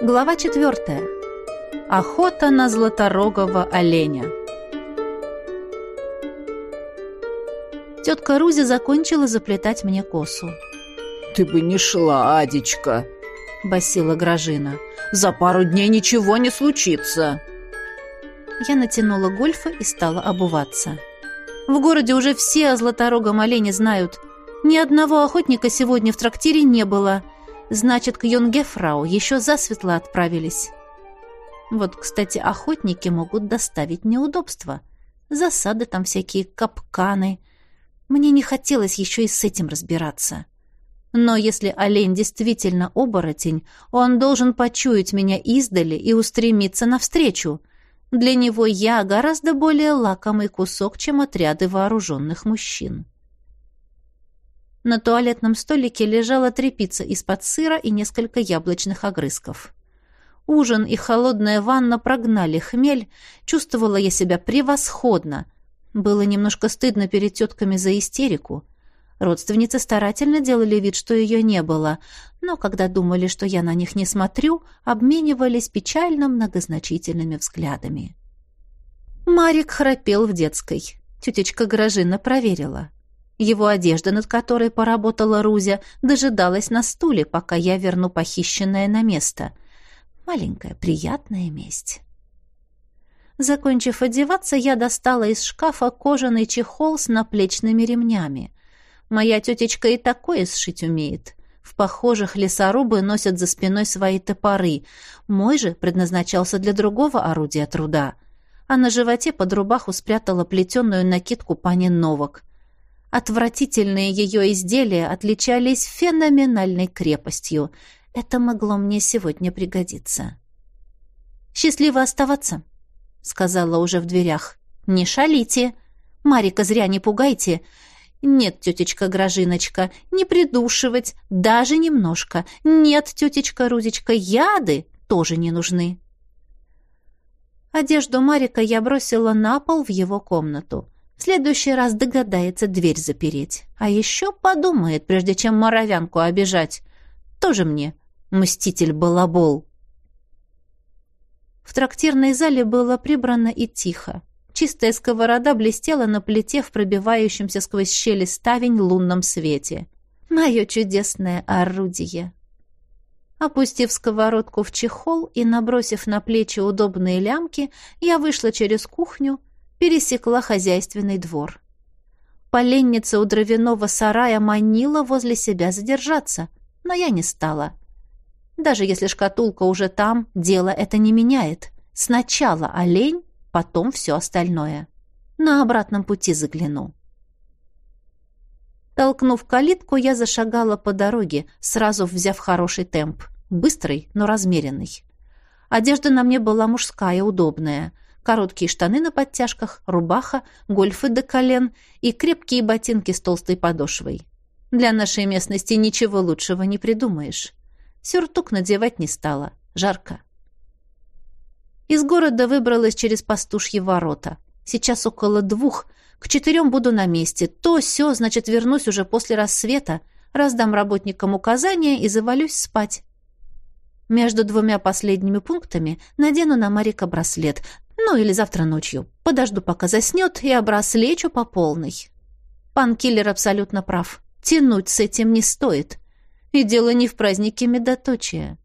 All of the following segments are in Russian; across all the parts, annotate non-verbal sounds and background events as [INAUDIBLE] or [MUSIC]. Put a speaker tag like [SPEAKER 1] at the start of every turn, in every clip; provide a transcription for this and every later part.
[SPEAKER 1] Глава четвертая. Охота на златорогого оленя. Тетка Рузи закончила заплетать мне косу.
[SPEAKER 2] «Ты бы не шла, Адечка!» — басила Гражина. «За пару дней ничего не случится!»
[SPEAKER 1] Я натянула гольфа и стала обуваться. В городе уже все о златорогом олене знают. Ни одного охотника сегодня в трактире не было — Значит, к Йонгефрау еще засветло отправились. Вот, кстати, охотники могут доставить неудобства. Засады там всякие, капканы. Мне не хотелось еще и с этим разбираться. Но если олень действительно оборотень, он должен почуять меня издали и устремиться навстречу. Для него я гораздо более лакомый кусок, чем отряды вооруженных мужчин. На туалетном столике лежала тряпица из-под сыра и несколько яблочных огрызков. Ужин и холодная ванна прогнали хмель, чувствовала я себя превосходно. Было немножко стыдно перед тетками за истерику. Родственницы старательно делали вид, что ее не было, но когда думали, что я на них не смотрю, обменивались печально многозначительными взглядами. Марик храпел в детской. Тетечка Грожина проверила. Его одежда, над которой поработала Рузя, дожидалась на стуле, пока я верну похищенное на место. Маленькая приятная месть. Закончив одеваться, я достала из шкафа кожаный чехол с наплечными ремнями. Моя тетечка и такое сшить умеет. В похожих лесорубы носят за спиной свои топоры. Мой же предназначался для другого орудия труда. А на животе под рубаху спрятала плетеную накидку пани Новок. Отвратительные ее изделия отличались феноменальной крепостью. Это могло мне сегодня пригодиться. «Счастливо оставаться», — сказала уже в дверях. «Не шалите. Марика зря не пугайте. Нет, тетечка Грожиночка, не придушивать, даже немножко. Нет, тетечка Рузечка, яды тоже не нужны». Одежду Марика я бросила на пол в его комнату. В следующий раз догадается дверь запереть. А еще подумает, прежде чем моровянку обижать. Тоже мне мститель-балабол. В трактирной зале было прибрано и тихо. Чистая сковорода блестела на плите в пробивающемся сквозь щели ставень лунном свете. Мое чудесное орудие. Опустив сковородку в чехол и набросив на плечи удобные лямки, я вышла через кухню, пересекла хозяйственный двор. Поленница у дровяного сарая манила возле себя задержаться, но я не стала. Даже если шкатулка уже там, дело это не меняет. Сначала олень, потом все остальное. На обратном пути загляну. Толкнув калитку, я зашагала по дороге, сразу взяв хороший темп. Быстрый, но размеренный. Одежда на мне была мужская, удобная — короткие штаны на подтяжках, рубаха, гольфы до колен и крепкие ботинки с толстой подошвой. Для нашей местности ничего лучшего не придумаешь. Сюртук надевать не стала. Жарко. Из города выбралась через пастушьи ворота. Сейчас около двух. К четырем буду на месте. То все, значит, вернусь уже после рассвета, раздам работникам указания и завалюсь спать. Между двумя последними пунктами надену на Марика браслет. Ну или завтра ночью. Подожду, пока заснет, и обраслечу по полной. Пан Киллер абсолютно прав. Тянуть с этим не стоит. И дело не в празднике медоточия.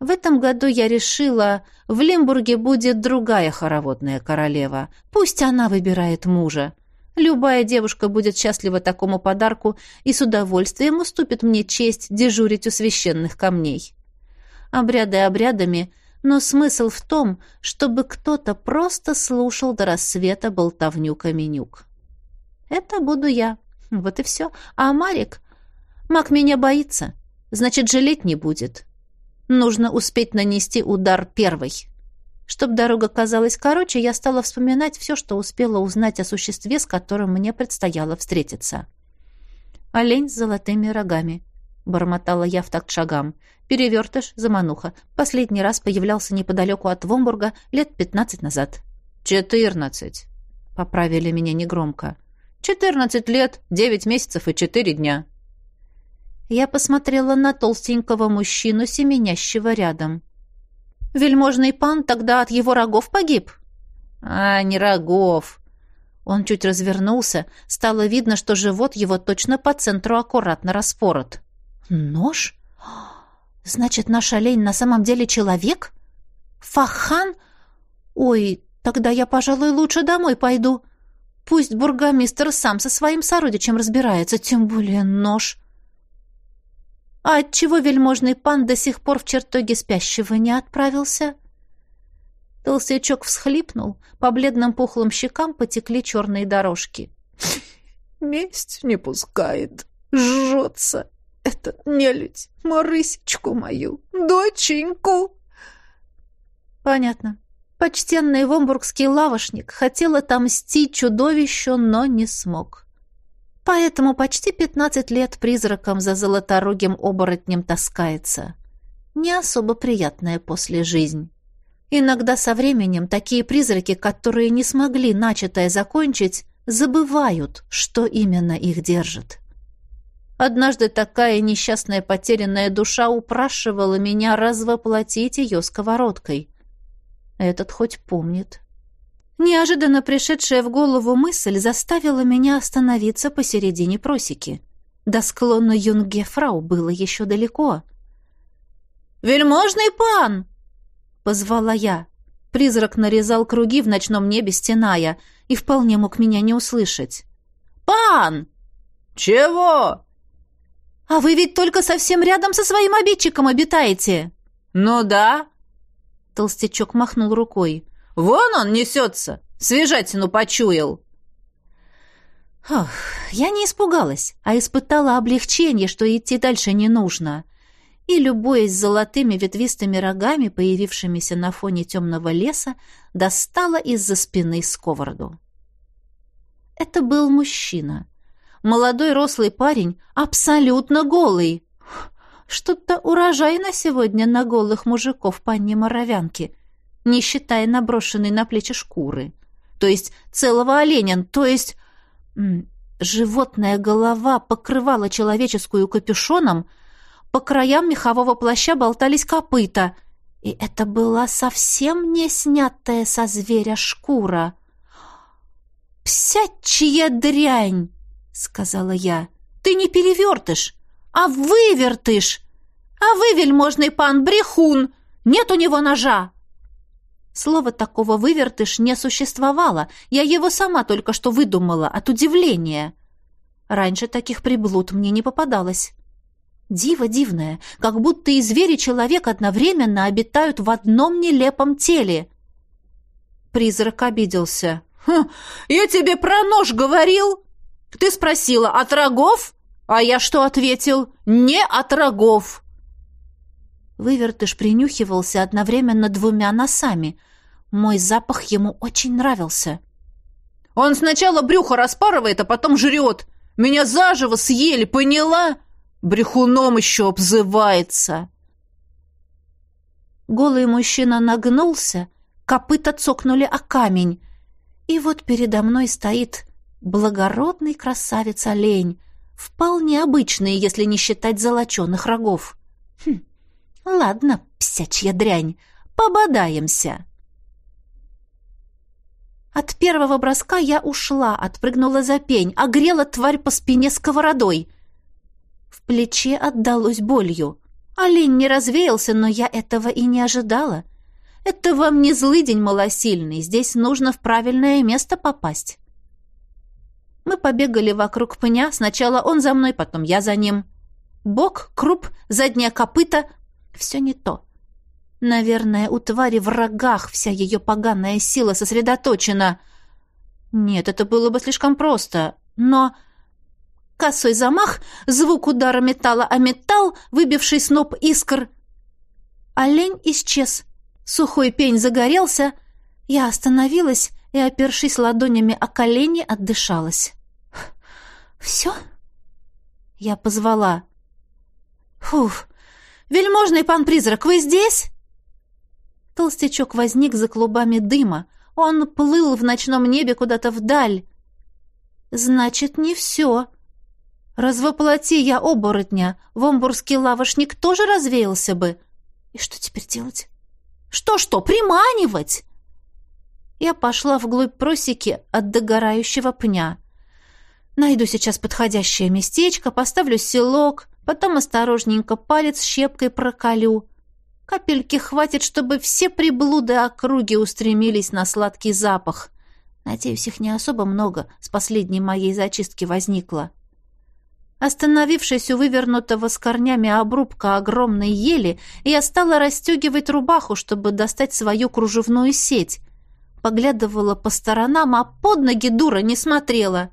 [SPEAKER 1] В этом году я решила, в Лимбурге будет другая хороводная королева. Пусть она выбирает мужа. Любая девушка будет счастлива такому подарку и с удовольствием уступит мне честь дежурить у священных камней. Обряды обрядами — но смысл в том, чтобы кто-то просто слушал до рассвета болтовню Каменюк. Это буду я. Вот и все. А Марик? Мак меня боится. Значит, жалеть не будет. Нужно успеть нанести удар первой. Чтоб дорога казалась короче, я стала вспоминать все, что успела узнать о существе, с которым мне предстояло встретиться. Олень с золотыми рогами. Бормотала я в такт шагам. Перевертыш, замануха. Последний раз появлялся неподалеку от Вомбурга лет пятнадцать назад.
[SPEAKER 2] «Четырнадцать», — поправили меня негромко. «Четырнадцать лет, девять месяцев и четыре дня».
[SPEAKER 1] Я посмотрела на толстенького мужчину, семенящего рядом. Вельможный пан тогда от его рогов погиб.
[SPEAKER 2] А, не рогов.
[SPEAKER 1] Он чуть развернулся, стало видно, что живот его точно по центру аккуратно распорот. Нож? Значит, наш олень на самом деле человек? Фахан? Ой, тогда я, пожалуй, лучше домой пойду. Пусть бургомистр сам со своим сородичем разбирается, тем более нож. А отчего вельможный пан до сих пор в чертоге спящего не отправился? Толстячок всхлипнул, по бледным пухлым щекам потекли черные дорожки. [LAUGHS]
[SPEAKER 2] «Месть не пускает, жжется этот нелюдь, Марысечку мою, доченьку!»
[SPEAKER 1] «Понятно. Почтенный вомбургский лавошник хотел отомстить чудовищу, но не смог. Поэтому почти пятнадцать лет призраком за золоторогим оборотнем таскается. Не особо приятная после жизнь. Иногда со временем такие призраки, которые не смогли начатое закончить, забывают, что именно их держит. Однажды такая несчастная потерянная душа упрашивала меня развоплотить ее сковородкой. Этот хоть помнит. Неожиданно пришедшая в голову мысль заставила меня остановиться посередине просеки. До склона Юнгефрау было еще далеко.
[SPEAKER 2] «Вельможный пан!»
[SPEAKER 1] — позвала я. Призрак нарезал круги в ночном небе, стеная, и вполне мог меня не услышать.
[SPEAKER 2] «Пан!» «Чего?»
[SPEAKER 1] «А вы ведь только совсем рядом со своим обидчиком обитаете!»
[SPEAKER 2] «Ну да!»
[SPEAKER 1] Толстячок махнул рукой.
[SPEAKER 2] Вон он несется! Свежатину почуял!»
[SPEAKER 1] Ох, я не испугалась, а испытала облегчение, что идти дальше не нужно. И, любуясь золотыми ветвистыми рогами, появившимися на фоне темного леса, достала из-за спины сковороду. Это был мужчина. Молодой рослый парень, абсолютно голый. Что-то урожай на сегодня на голых мужиков панне Моровянки не считая наброшенной на плечи шкуры. То есть целого оленя, то есть... Животная голова покрывала человеческую капюшоном, по краям мехового плаща болтались копыта, и это была совсем не снятая со зверя шкура. «Псячья дрянь!» — сказала я. «Ты не перевертыш, а вывертыш! А вы, вельможный пан, брехун! Нет у него ножа!» Слова такого «вывертыш» не существовало. Я его сама только что выдумала от удивления. Раньше таких приблуд мне не попадалось. Диво дивное, как будто и зверь, и человек одновременно обитают в одном нелепом теле. Призрак обиделся.
[SPEAKER 2] «Хм, я тебе про нож говорил!» «Ты спросила, от рогов?» А я что ответил? «Не от рогов!»
[SPEAKER 1] Вывертыш принюхивался одновременно двумя носами. Мой запах ему очень нравился.
[SPEAKER 2] «Он сначала брюхо распарывает, а потом жрет. Меня заживо съели, поняла? Брехуном еще обзывается!»
[SPEAKER 1] Голый мужчина нагнулся, копыта цокнули о камень. И вот передо мной стоит благородный красавец-олень, вполне обычный, если не считать золоченых рогов. Хм, Ладно, псячья дрянь, пободаемся. От первого броска я ушла, отпрыгнула за пень, огрела тварь по спине сковородой. В плече отдалось болью. Олень не развеялся, но я этого и не ожидала. Это вам не злый день малосильный, здесь нужно в правильное место попасть. Мы побегали вокруг пня, сначала он за мной, потом я за ним. Бок, круп, задняя копыта, все не то. Наверное, у твари в рогах вся ее поганая сила сосредоточена. Нет, это было бы слишком просто. Но... Косой замах, звук удара металла о металл, выбивший сноп искр. Олень исчез. Сухой пень загорелся. Я остановилась и, опершись ладонями о колени, отдышалась. «Все?» Я позвала. «Фуф, «Вельможный пан-призрак, вы здесь?» Толстячок возник за клубами дыма. Он плыл в ночном небе куда-то вдаль. «Значит, не все. Развоплоти я оборотня, вомбурский лавошник тоже развеялся бы. И что теперь делать? Что-что, приманивать? Я пошла вглубь просеки от догорающего пня. Найду сейчас подходящее местечко, поставлю селок, потом осторожненько палец щепкой проколю. Капельки хватит, чтобы все приблуды округи устремились на сладкий запах. Надеюсь, их не особо много с последней моей зачистки возникло. Остановившись у вывернутого с корнями обрубка огромной ели, я стала расстегивать рубаху, чтобы достать свою кружевную сеть. Поглядывала по сторонам, а под ноги дура не смотрела.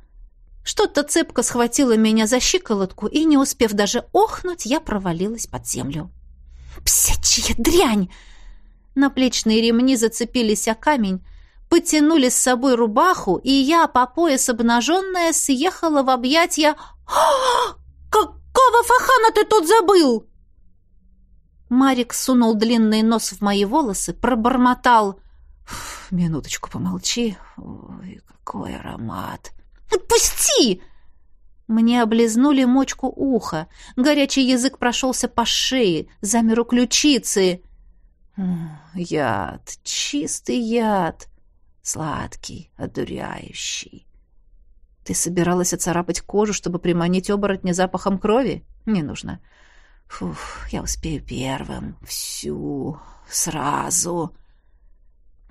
[SPEAKER 1] Что-то цепко схватило меня за щиколотку, и, не успев даже охнуть, я провалилась под землю. «Псячья дрянь!» Наплечные ремни зацепились о камень, потянули с собой рубаху, и я, по пояс обнаженная, съехала в объятья... «Какого фахана ты тут забыл?» Марик сунул длинный нос в мои волосы, пробормотал. «Минуточку помолчи. Ой, какой аромат!» «Отпусти!» Мне облизнули мочку уха. Горячий язык прошелся по шее, замер у ключицы. Яд, чистый яд. Сладкий, одуряющий. Ты собиралась оцарапать кожу, чтобы приманить оборотня запахом крови? Не нужно. Фух, я успею первым. Всю. Сразу.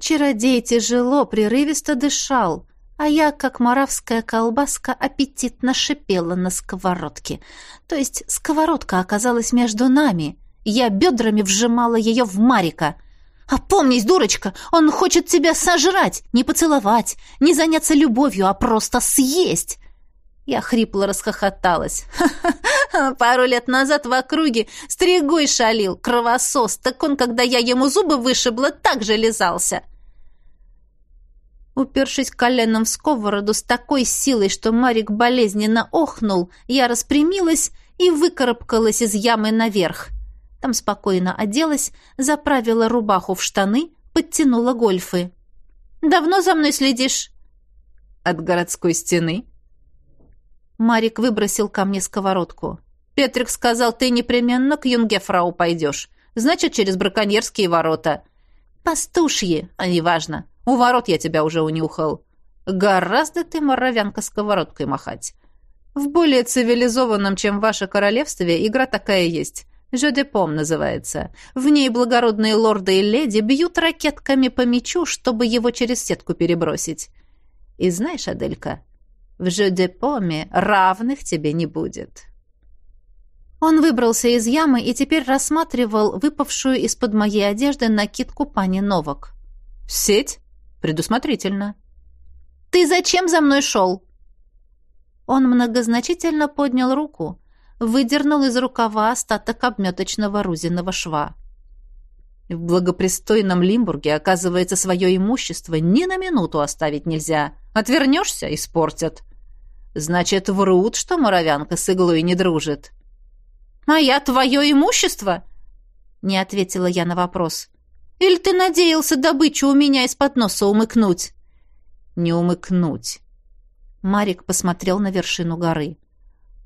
[SPEAKER 1] Чародей тяжело, прерывисто дышал, а я, как моравская колбаска, аппетитно шипела на сковородке. То есть сковородка оказалась между нами. Я бедрами вжимала ее в Марика — «Опомнись, дурочка! Он хочет тебя сожрать, не поцеловать, не заняться любовью, а просто съесть!» Я хрипло расхохоталась. Ха-ха, пару лет назад в округе стригой шалил, кровосос, так он, когда я ему зубы вышибла, так же лизался. Упершись коленом в сковороду с такой силой, что Марик болезненно охнул, я распрямилась и выкарабкалась из ямы наверх. Там спокойно оделась, заправила рубаху в штаны, подтянула гольфы. «Давно за мной следишь?» «От городской стены». Марик выбросил ко мне сковородку. «Петрик сказал, ты непременно к юнгефрау пойдешь. Значит, через браконьерские ворота». «Пастушьи, а неважно. У ворот я тебя уже унюхал. Гораздо ты, моровянка, сковородкой махать. В более цивилизованном, чем ваше королевстве, игра такая есть. «Жодепом» называется. В ней благородные лорды и леди бьют ракетками по мячу, чтобы его через сетку перебросить. И знаешь, Аделька, в Жодепоме равных тебе не будет. Он выбрался из ямы и теперь рассматривал выпавшую из-под моей одежды накидку пани Новак. «Сеть? Предусмотрительно». «Ты зачем за мной шел?» Он многозначительно поднял руку, выдернул из рукава остаток обметочного рузиного шва. В благопристойном Лимбурге, оказывается, свое имущество ни на минуту оставить нельзя. Отвернешься — испортят. Значит, врут, что моровянка с иглой не дружит. «А я твое имущество?» — не ответила я на вопрос. «Или ты надеялся добычу у меня из-под носа умыкнуть?» «Не умыкнуть». Марик посмотрел на вершину горы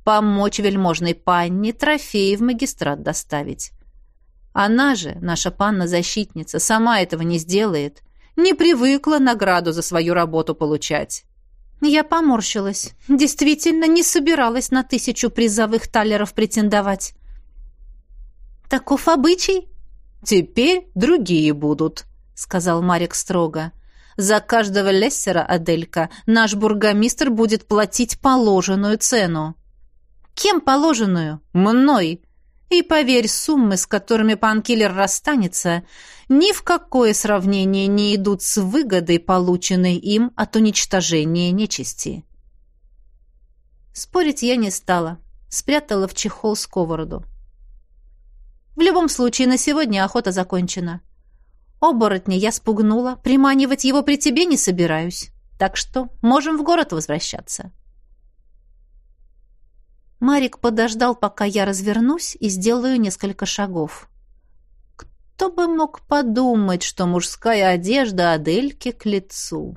[SPEAKER 1] помочь вельможной панне трофеи в магистрат доставить. Она же, наша панна-защитница, сама этого не сделает. Не привыкла награду за свою работу получать. Я поморщилась. Действительно, не собиралась на тысячу призовых талеров претендовать. «Таков обычай?» «Теперь другие будут», — сказал Марик строго. «За каждого лессера, Аделька, наш бургомистр будет платить положенную цену». Кем положенную? Мной. И поверь, суммы, с которыми пан Киллер расстанется, ни в какое сравнение не идут с выгодой, полученной им от уничтожения нечисти. Спорить я не стала. Спрятала в чехол сковороду. В любом случае, на сегодня охота закончена. Оборотня я спугнула, приманивать его при тебе не собираюсь. Так что можем в город возвращаться. Марик подождал, пока я развернусь и сделаю несколько шагов. Кто бы мог подумать, что мужская одежда Адельки к лицу?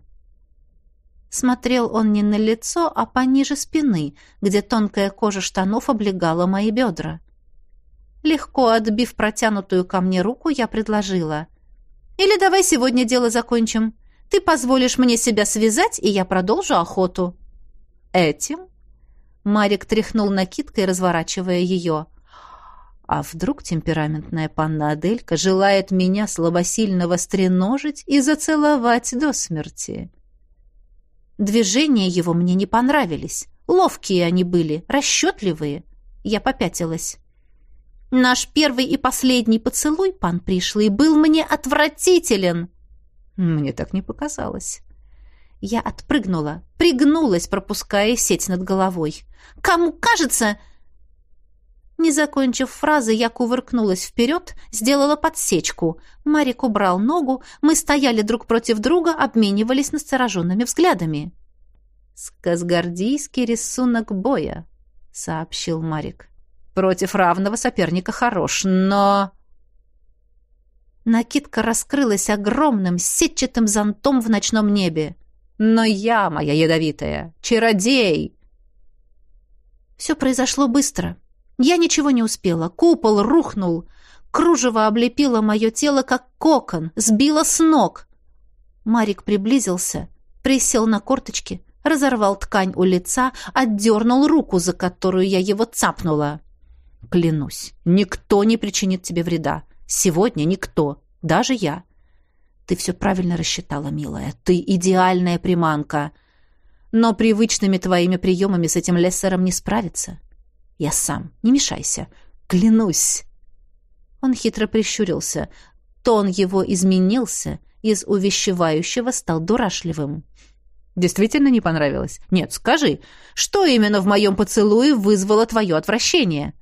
[SPEAKER 1] Смотрел он не на лицо, а пониже спины, где тонкая кожа штанов облегала мои бедра. Легко отбив протянутую ко мне руку, я предложила. Или давай сегодня дело закончим. Ты позволишь мне себя связать, и я продолжу охоту».
[SPEAKER 2] «Этим?» Марик тряхнул накидкой, разворачивая ее. А вдруг темпераментная панна Аделька желает меня слабосильно востреножить и зацеловать до смерти?
[SPEAKER 1] Движения его мне не понравились. Ловкие они были, расчетливые. Я попятилась. Наш первый и последний поцелуй, пан пришлый, был мне отвратителен.
[SPEAKER 2] Мне так не показалось.
[SPEAKER 1] Я отпрыгнула, пригнулась, пропуская сеть над головой. «Кому кажется...» Не закончив фразы, я кувыркнулась вперед, сделала подсечку. Марик убрал ногу, мы стояли друг против друга, обменивались настороженными взглядами.
[SPEAKER 2] «Сказгардийский рисунок боя», — сообщил Марик. «Против равного соперника хорош, но...»
[SPEAKER 1] Накидка раскрылась огромным сетчатым зонтом в ночном небе.
[SPEAKER 2] «Но я, моя ядовитая, чародей!»
[SPEAKER 1] Все произошло быстро. Я ничего не успела. Купол рухнул. Кружево облепило мое тело, как кокон, сбило с ног. Марик приблизился, присел на корточки, разорвал ткань у лица, отдернул руку, за которую я его цапнула.
[SPEAKER 2] «Клянусь, никто не причинит тебе вреда. Сегодня никто, даже я. Ты все правильно рассчитала, милая. Ты идеальная приманка. Но привычными твоими приемами с этим лессером не справиться. Я сам. Не мешайся. Клянусь.
[SPEAKER 1] Он хитро прищурился. Тон его изменился, из увещевающего стал дурашливым.
[SPEAKER 2] Действительно не понравилось? Нет, скажи, что именно в моем поцелуе вызвало твое отвращение?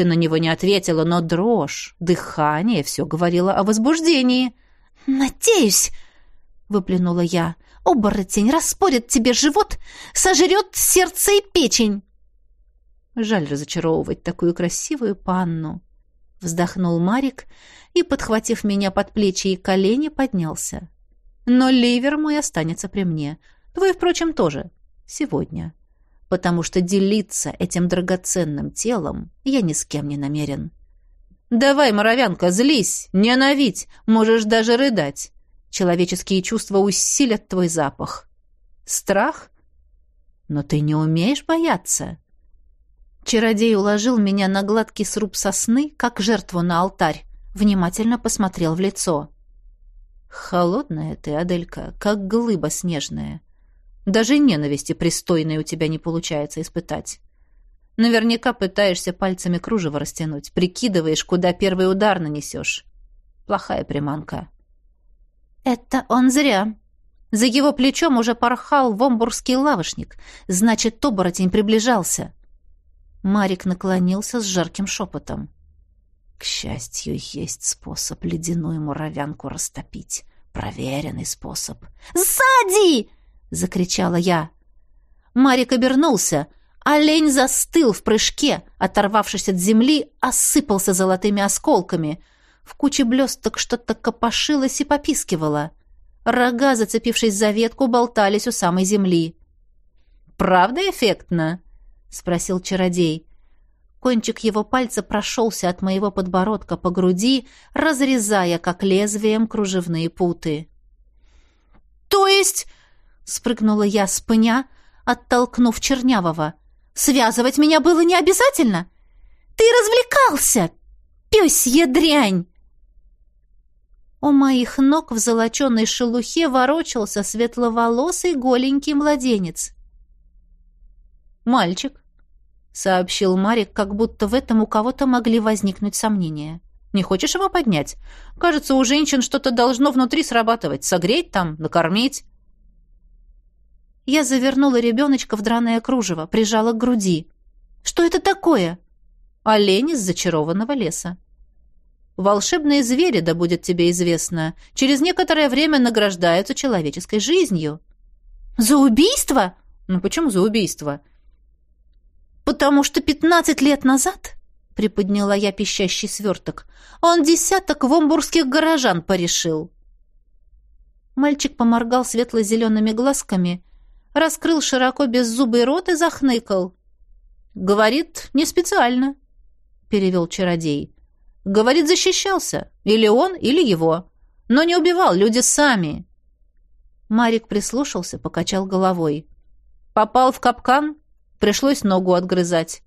[SPEAKER 2] Ты на него не ответила, но дрожь, дыхание все говорило о возбуждении.
[SPEAKER 1] «Надеюсь!» — выплюнула я. «Оборотень распорит тебе живот, сожрет сердце и печень!»
[SPEAKER 2] Жаль разочаровывать такую красивую панну. Вздохнул Марик и, подхватив меня под плечи и колени, поднялся. Но ливер мой останется при мне. Твой, впрочем, тоже. Сегодня. Потому что делиться этим драгоценным телом я ни с кем не намерен. Давай, моровянка, злись, ненавидь, можешь даже рыдать. Человеческие чувства усилят твой запах. Страх? Но ты не умеешь бояться. Чародей уложил меня на гладкий сруб сосны, как жертву на алтарь, внимательно посмотрел в лицо. «Холодная ты, Аделька, как глыба снежная. Даже ненависти пристойной у тебя не получается испытать. Наверняка пытаешься пальцами кружево растянуть, прикидываешь, куда первый удар нанесешь. Плохая приманка».
[SPEAKER 1] «Это он зря», за его плечом уже порхал вомбургский лавошник. Значит, оборотень приближался. Марик наклонился с жарким шепотом.
[SPEAKER 2] К счастью, есть способ ледяную муравянку растопить. Проверенный способ.
[SPEAKER 1] «Сзади!» — закричала я. Марик обернулся. Олень застыл в прыжке, оторвавшись от земли, осыпался золотыми осколками. В куче блесток что-то копошилось и попискивало. Рога, зацепившись за ветку, болтались у самой земли.
[SPEAKER 2] «Правда эффектно?» — спросил чародей.
[SPEAKER 1] Кончик его пальца прошелся от моего подбородка по груди, разрезая, как лезвием, кружевные путы. «То есть...» — спрыгнула я с пня, оттолкнув Чернявого. «Связывать меня было не обязательно? Ты развлекался, пёсья дрянь!» У моих ног в золоченой шелухе ворочался светловолосый голенький младенец.
[SPEAKER 2] «Мальчик», — сообщил Марик, как будто в этом у кого-то могли возникнуть сомнения. «Не хочешь его поднять? Кажется, у женщин что-то должно внутри срабатывать. Согреть там, накормить».
[SPEAKER 1] Я завернула ребеночка в драное кружево, прижала к груди. «Что это такое?»
[SPEAKER 2] «Олень из зачарованного леса». «Волшебные звери, да будет тебе известно, через некоторое время награждаются человеческой жизнью».
[SPEAKER 1] «За убийство?»
[SPEAKER 2] «Ну почему за убийство?»
[SPEAKER 1] «Потому что пятнадцать лет назад, — приподняла я пищащий сверток, — он десяток вомбургских горожан порешил». Мальчик поморгал светло-зелеными глазками, раскрыл широко беззубый рот и захныкал.
[SPEAKER 2] «Говорит, не специально», — перевел чародей. «Говорит, защищался. Или он, или его. Но не убивал, люди сами. Марик прислушался, покачал головой. Попал в капкан, пришлось ногу отгрызать.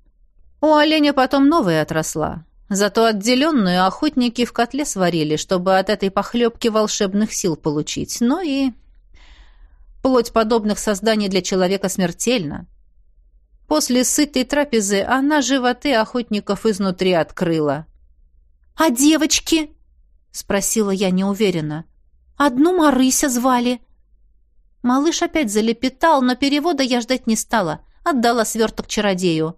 [SPEAKER 2] У оленя потом новая отросла. Зато отделенную охотники в котле сварили, чтобы от этой похлебки волшебных сил получить. Ну и... Плоть подобных созданий для человека смертельна. После сытой трапезы она животы охотников изнутри открыла.
[SPEAKER 1] «А девочки?» — спросила я неуверенно. «Одну Марыся звали». Малыш опять залепетал, но перевода я ждать не стала. Отдала сверток чародею.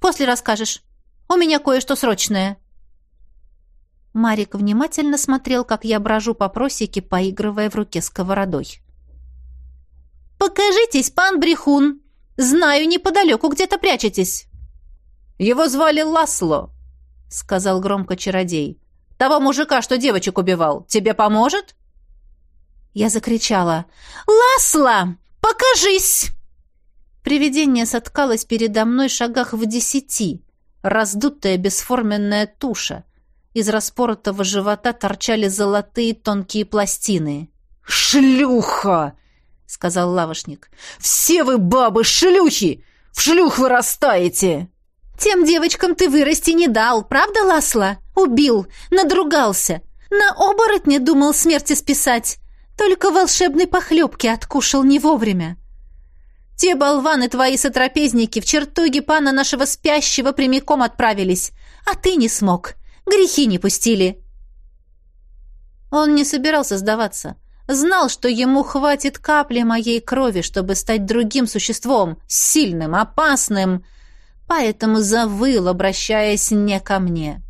[SPEAKER 1] «После расскажешь. У меня кое-что срочное». Марик внимательно смотрел, как я брожу по просеке, поигрывая в руке сковородой. «Покажитесь, пан Брехун! Знаю, неподалеку где-то прячетесь!»
[SPEAKER 2] «Его звали Ласло», — сказал громко чародей. «Того мужика, что девочек убивал, тебе поможет?»
[SPEAKER 1] Я закричала. «Ласло, покажись!» Привидение соткалось передо мной шагах в десяти раздутая бесформенная туша. Из распоротого живота торчали золотые тонкие пластины.
[SPEAKER 2] «Шлюха!» — сказал лавошник. «Все вы, бабы, шлюхи! В шлюх вырастаете!»
[SPEAKER 1] «Тем девочкам ты вырасти не дал, правда, Ласла? Убил, надругался. На оборотне думал смерти списать. Только волшебной похлебки откушал не вовремя. Те болваны твои сотрапезники в чертоге пана нашего спящего прямиком отправились, а ты не смог. Грехи не пустили. Он не собирался сдаваться. Знал, что ему хватит капли моей крови, чтобы стать другим существом, сильным, опасным, поэтому завыл, обращаясь не ко мне.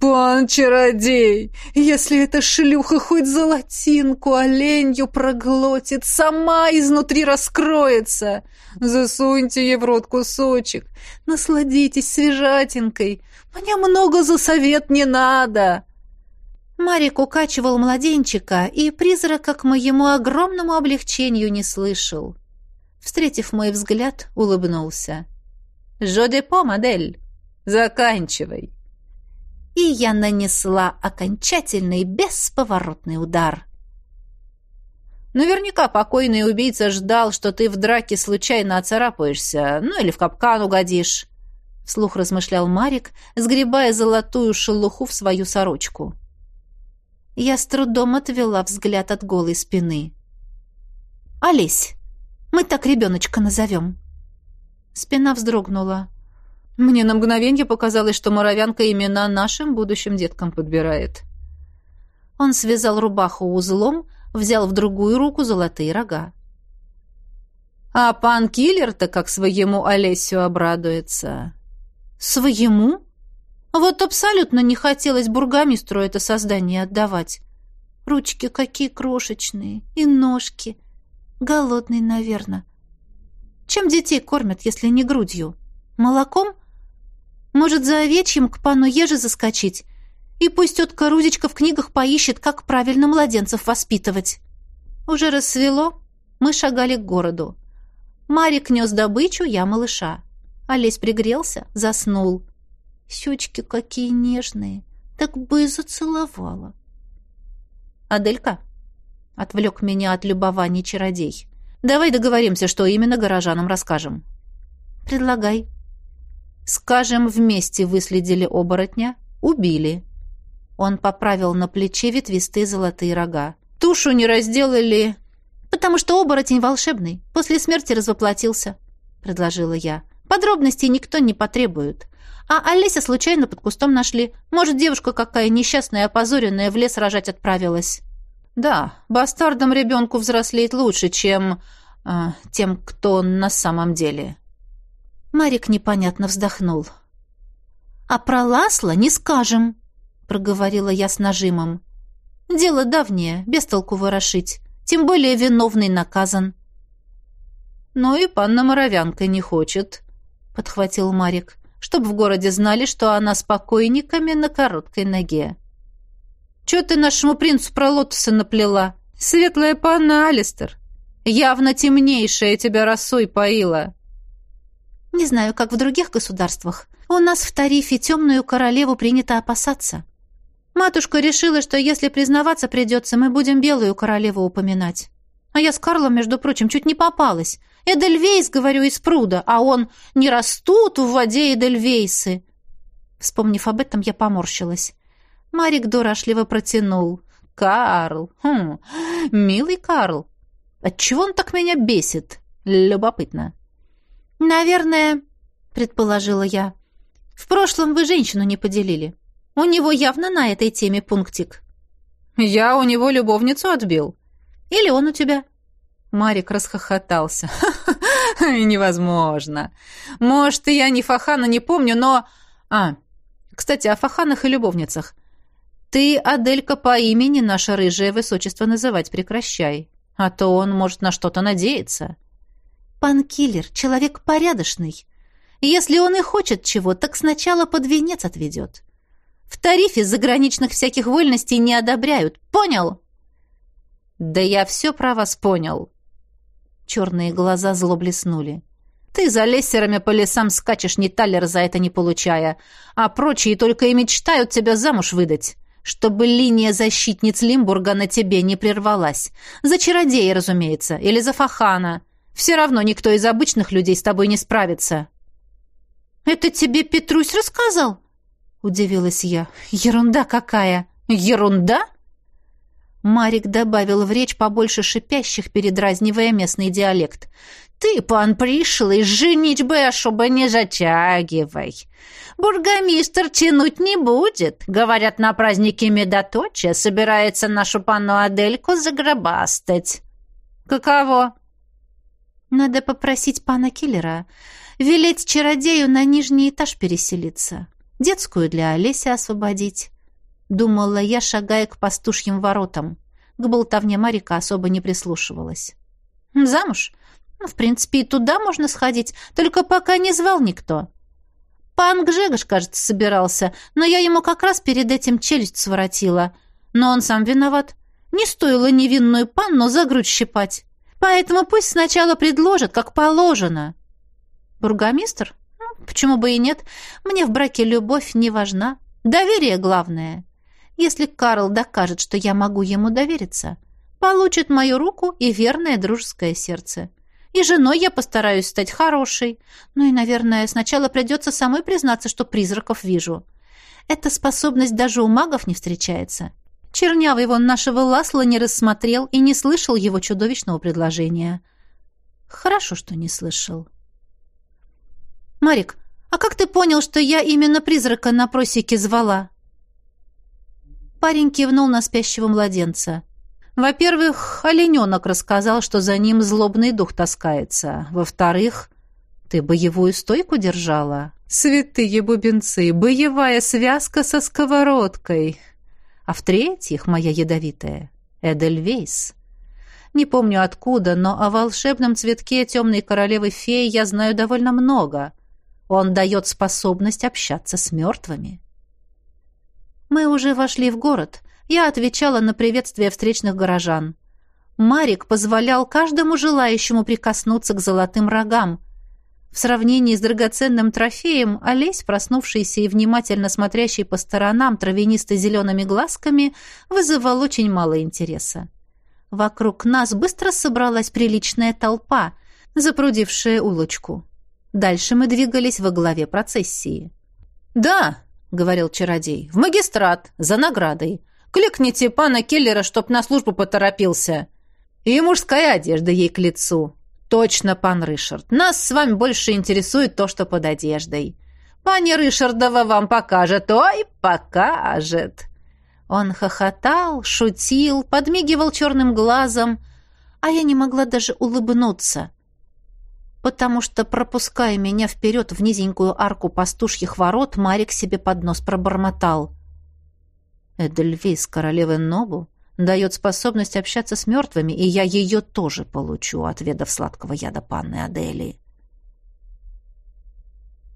[SPEAKER 2] «Пан чародей, если эта шлюха хоть золотинку оленью проглотит, сама изнутри раскроется. Засуньте ей в рот кусочек, насладитесь свежатинкой. Мне много за совет не надо».
[SPEAKER 1] Марик укачивал младенчика, и призрака к моему огромному облегчению не слышал. Встретив мой взгляд, улыбнулся.
[SPEAKER 2] «Жодепо, модель, заканчивай»
[SPEAKER 1] и я нанесла окончательный бесповоротный удар.
[SPEAKER 2] Наверняка покойный убийца ждал, что ты в драке случайно оцарапаешься, ну или в капкан угодишь, — вслух размышлял Марик, сгребая золотую шелуху в свою сорочку.
[SPEAKER 1] Я с трудом отвела взгляд от голой спины. «Олесь, мы так ребеночка назовем». Спина вздрогнула.
[SPEAKER 2] Мне на мгновение показалось, что моровянка имена нашим будущим деткам подбирает.
[SPEAKER 1] Он связал рубаху узлом, взял в другую руку золотые рога.
[SPEAKER 2] А пан Киллер-то как своему Олесю обрадуется.
[SPEAKER 1] Своему? Вот абсолютно не хотелось бургомистру это создание отдавать. Ручки какие крошечные, и ножки. Голодный, наверное. Чем детей кормят, если не грудью? Молоком? Может, за овечьим к пану Еже заскочить? И пусть тетка Рузечка в книгах поищет, как правильно младенцев воспитывать. Уже рассвело, мы шагали к городу. Марик нес добычу, я малыша. Олесь пригрелся, заснул. Щечки какие нежные, так бы и зацеловала. «Аделька», — отвлек меня от любования чародей, — «давай договоримся, что именно горожанам расскажем». «Предлагай», Скажем, вместе выследили оборотня, убили. Он поправил на плече ветвистые золотые рога. Тушу не разделали, потому что оборотень волшебный, после смерти развоплотился, предложила я. Подробностей никто не потребует. А Олеся случайно под кустом нашли. Может, девушка какая несчастная, опозоренная, в лес рожать отправилась.
[SPEAKER 2] Да, бастардам ребенку взрослеет лучше, чем... Э, тем, кто он на самом деле.
[SPEAKER 1] Марик непонятно вздохнул. «А про Ласла не скажем», — проговорила я с нажимом. «Дело давнее, без толку ворошить. Тем более виновный наказан».
[SPEAKER 2] «Ну и панна Моровянка не хочет», — подхватил Марик, «чтоб в городе знали, что она с покойниками на короткой ноге». «Чё ты нашему принцу про лотоса наплела? Светлая панна Алистер. Явно темнейшая тебя росой поила».
[SPEAKER 1] Не знаю, как в других государствах. У нас в тарифе темную королеву принято опасаться. Матушка решила, что если признаваться придется, мы будем белую королеву упоминать. А я с Карлом, между прочим, чуть не попалась. Эдельвейс, говорю, из пруда, а он не растут в воде Эдельвейсы. Вспомнив об этом, я поморщилась. Марик дурашливо протянул. «Карл! Хм, милый Карл! Отчего он так меня бесит? Любопытно!» «Наверное, — предположила я, — в прошлом вы женщину не поделили. У него явно на этой теме пунктик».
[SPEAKER 2] «Я у него любовницу отбил».
[SPEAKER 1] «Или он у тебя?»
[SPEAKER 2] Марик расхохотался. [LAUGHS] «Невозможно. Может, я ни Фахана не помню, но... А, кстати, о Фаханах и любовницах. Ты, Аделька, по имени наше рыжее высочество называть прекращай, а то он может на что-то надеяться».
[SPEAKER 1] «Пан Киллер — человек порядочный. Если он и хочет чего, так сначала под венец отведет. В тарифе заграничных всяких вольностей не одобряют. Понял?»
[SPEAKER 2] «Да я все про вас понял», Черные глаза зло блеснули. «Ты за лессерами по лесам скачешь, ни талер за это не получая, а прочие только и мечтают тебя замуж выдать, чтобы линия защитниц Лимбурга на тебе не прервалась. За чародея, разумеется, или за Фахана. Все равно никто из обычных людей с тобой не справится».
[SPEAKER 1] «Это тебе Петрусь рассказал?» — удивилась я.
[SPEAKER 2] «Ерунда какая!» «Ерунда?»
[SPEAKER 1] Марик добавил в речь побольше шипящих, передразнивая местный диалект. «Ты, пан пришлый, женить бы особо не затягивай. Бургомистр тянуть не будет. Говорят, на празднике медоточия собирается нашу пану Адельку загробастать».
[SPEAKER 2] «Каково?»
[SPEAKER 1] «Надо попросить пана Киллера велеть чародею на нижний этаж переселиться, детскую для Олеси освободить» думала я, шагая к пастушьим воротам. К болтовне Марика особо не прислушивалась. «Замуж? Ну, в принципе, и туда можно сходить, только пока не звал никто. Пан Гжегош, кажется, собирался, но я ему как раз перед этим челюсть своротила. Но он сам виноват. Не стоило невинную панну за грудь щипать. Поэтому пусть сначала предложат, как положено». «Бургомистр? Ну, почему бы и нет? Мне в браке любовь не важна. Доверие главное». Если Карл докажет, что я могу ему довериться, получит мою руку и верное дружеское сердце. И женой я постараюсь стать хорошей. Ну и, наверное, сначала придется самой признаться, что призраков вижу. Эта способность даже у магов не встречается. Чернявый вон нашего Ласла не рассмотрел и не слышал его чудовищного предложения. Хорошо, что не слышал. «Марик, а как ты понял, что я именно призрака на просеке звала?» Парень кивнул на спящего младенца. Во-первых, олененок рассказал, что за ним злобный дух таскается. Во-вторых, ты боевую стойку держала. Святые бубенцы, боевая связка со сковородкой. А в-третьих, моя ядовитая, Эдельвейс. Не помню откуда, но о волшебном цветке темной королевы феи я знаю довольно много. Он дает способность общаться с мертвыми. Мы уже вошли в город. Я отвечала на приветствие встречных горожан. Марик позволял каждому желающему прикоснуться к золотым рогам. В сравнении с драгоценным трофеем, Олесь, проснувшийся и внимательно смотрящий по сторонам травянисто-зелеными глазками, вызывал очень мало интереса. Вокруг нас быстро собралась приличная толпа, запрудившая улочку. Дальше мы двигались во главе процессии.
[SPEAKER 2] «Да!» — говорил чародей. «В магистрат, за наградой. Кликните пана Келлера, чтоб на службу поторопился. И мужская одежда ей к лицу. Точно, пан Ришард. Нас с вами больше интересует то, что под одеждой. Пани Ришардова вам покажет, ой, покажет».
[SPEAKER 1] Он хохотал, шутил, подмигивал черным глазом, а я не могла даже улыбнуться — потому что, пропуская меня вперед в низенькую арку пастушьих ворот, Марик себе под нос пробормотал. Эдельвейс, королевы Нобу, дает способность общаться с мертвыми, и я ее тоже получу, отведав сладкого яда панны Адели.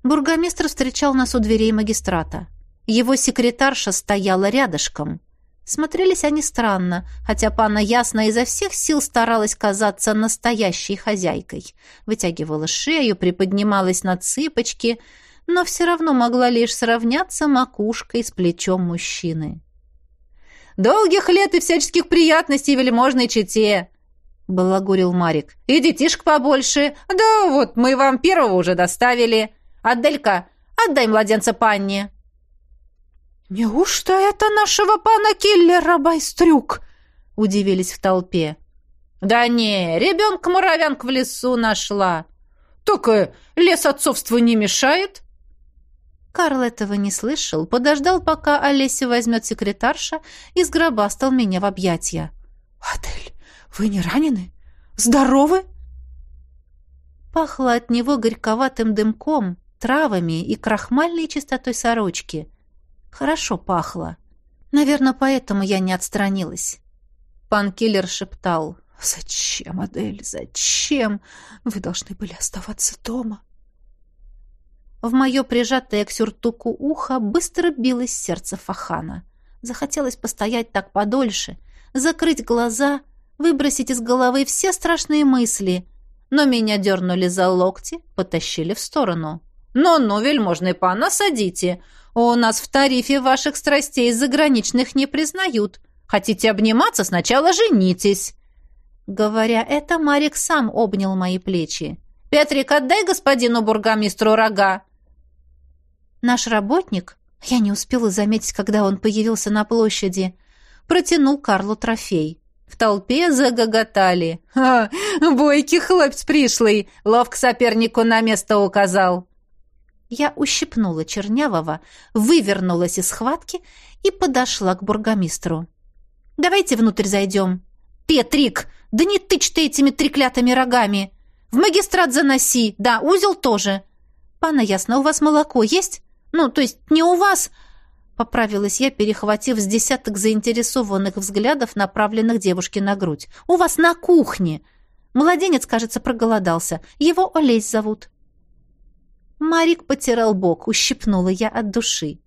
[SPEAKER 1] Бургомистр встречал нас у дверей магистрата. Его секретарша стояла рядышком. Смотрелись они странно, хотя пана ясно изо всех сил старалась казаться настоящей хозяйкой. Вытягивала шею, приподнималась на цыпочки, но все равно могла лишь сравняться макушкой с плечом мужчины.
[SPEAKER 2] Долгих лет и всяческих приятностей вельможной чете!» — балагурил Марик. «И детишек побольше. Да вот, мы вам первого уже доставили. Аделька, отдай младенца панне».
[SPEAKER 3] «Неужто это нашего пана-киллера Байстрюк?» — удивились в толпе.
[SPEAKER 2] «Да не, ребенка-муравянка в лесу нашла. Только лес отцовству не мешает».
[SPEAKER 1] Карл этого не слышал, подождал, пока Олеся возьмет секретарша и сгробастал меня в объятья.
[SPEAKER 3] «Адель, вы не ранены? Здоровы?»
[SPEAKER 1] Пахло от него горьковатым дымком, травами и крахмальной чистотой сорочки. Хорошо пахло. Наверное, поэтому я не отстранилась. Пан Киллер шептал.
[SPEAKER 3] «Зачем, Адель, зачем? Вы должны были оставаться дома».
[SPEAKER 1] В мое прижатое к сюртуку ухо быстро билось сердце Фахана. Захотелось постоять так подольше, закрыть глаза, выбросить из головы все страшные мысли. Но меня дернули за локти, потащили в сторону.
[SPEAKER 2] «Ну-ну, вельможный пан, осадите. У нас в тарифе ваших страстей заграничных не признают. Хотите обниматься, сначала женитесь».
[SPEAKER 1] Говоря это, Марик сам обнял мои плечи.
[SPEAKER 2] «Петрик, отдай господину бургомистру рога!»
[SPEAKER 1] Наш работник, я не успела заметить, когда он появился на площади, протянул Карлу трофей.
[SPEAKER 2] В толпе загоготали. «Ха! Бойкий хлопец пришлый! Ловко сопернику на место указал!»
[SPEAKER 1] Я ущипнула Чернявого, вывернулась из схватки и подошла к бургомистру. «Давайте внутрь зайдем». «Петрик, да не тычь ты этими треклятыми рогами! В магистрат заноси, да, узел тоже. Пана ясно, у вас молоко есть? Ну, то есть не у вас...» Поправилась я, перехватив с десяток заинтересованных взглядов, направленных девушке на грудь. «У вас на кухне! Младенец, кажется, проголодался. Его Олесь зовут». Марик потирал бок, ущипнула я от души.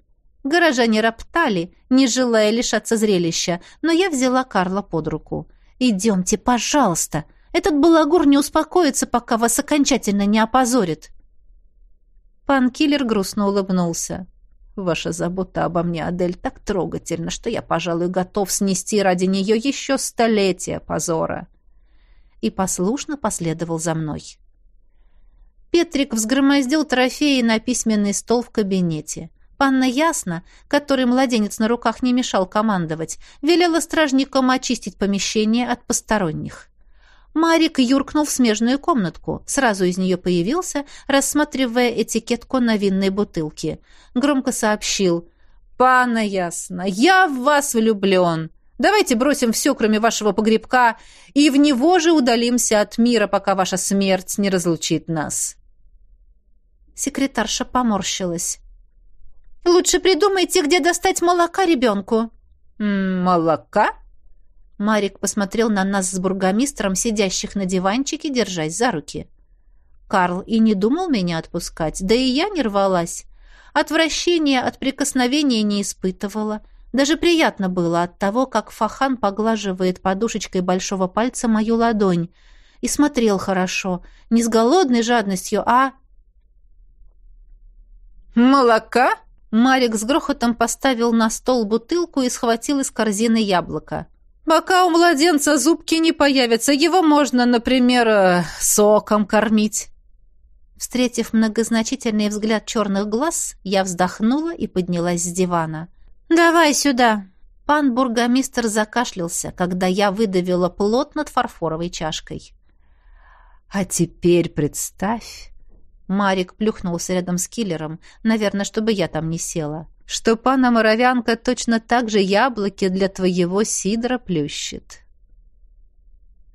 [SPEAKER 1] Горожане роптали, не желая лишаться зрелища, но я взяла Карла под руку. «Идемте, пожалуйста. Этот балагур не успокоится, пока вас окончательно не опозорит». Пан Киллер грустно улыбнулся. «Ваша забота обо мне, Адель, так трогательна, что я, пожалуй, готов снести ради нее еще столетия позора». И послушно последовал за мной. Петрик взгромоздил трофеи на письменный стол в кабинете. Панна Ясна, который младенец на руках не мешал командовать, велела стражникам очистить помещение от посторонних. Марик юркнул в смежную комнатку, сразу из нее появился, рассматривая этикетку на винной бутылке. Громко сообщил «Панна Ясна, я в вас влюблен!» Давайте бросим все, кроме вашего погребка, и в него же удалимся от мира, пока ваша смерть не разлучит нас. Секретарша поморщилась. «Лучше придумайте, где достать молока ребенку».
[SPEAKER 2] «Молока?»
[SPEAKER 1] Марик посмотрел на нас с бургомистром, сидящих на диванчике, держась за руки. Карл и не думал меня отпускать, да и я не рвалась. Отвращения от прикосновения не испытывала. Даже приятно было от того, как Фахан поглаживает подушечкой большого пальца мою ладонь. И смотрел хорошо, не с голодной жадностью, а
[SPEAKER 2] «Молока?»
[SPEAKER 1] Марик с грохотом поставил на стол бутылку и схватил из корзины яблоко.
[SPEAKER 2] «Пока у младенца зубки не появятся, его можно, например, э, соком кормить».
[SPEAKER 1] Встретив многозначительный взгляд черных глаз, я вздохнула и поднялась с дивана. «Давай сюда!» Пан бургомистр закашлялся, когда я выдавила плот над фарфоровой чашкой.
[SPEAKER 2] «А теперь представь,
[SPEAKER 1] Марик плюхнулся рядом с киллером, наверное, чтобы я там не села. Что пана Моровянка точно так же яблоки для твоего сидра плющит.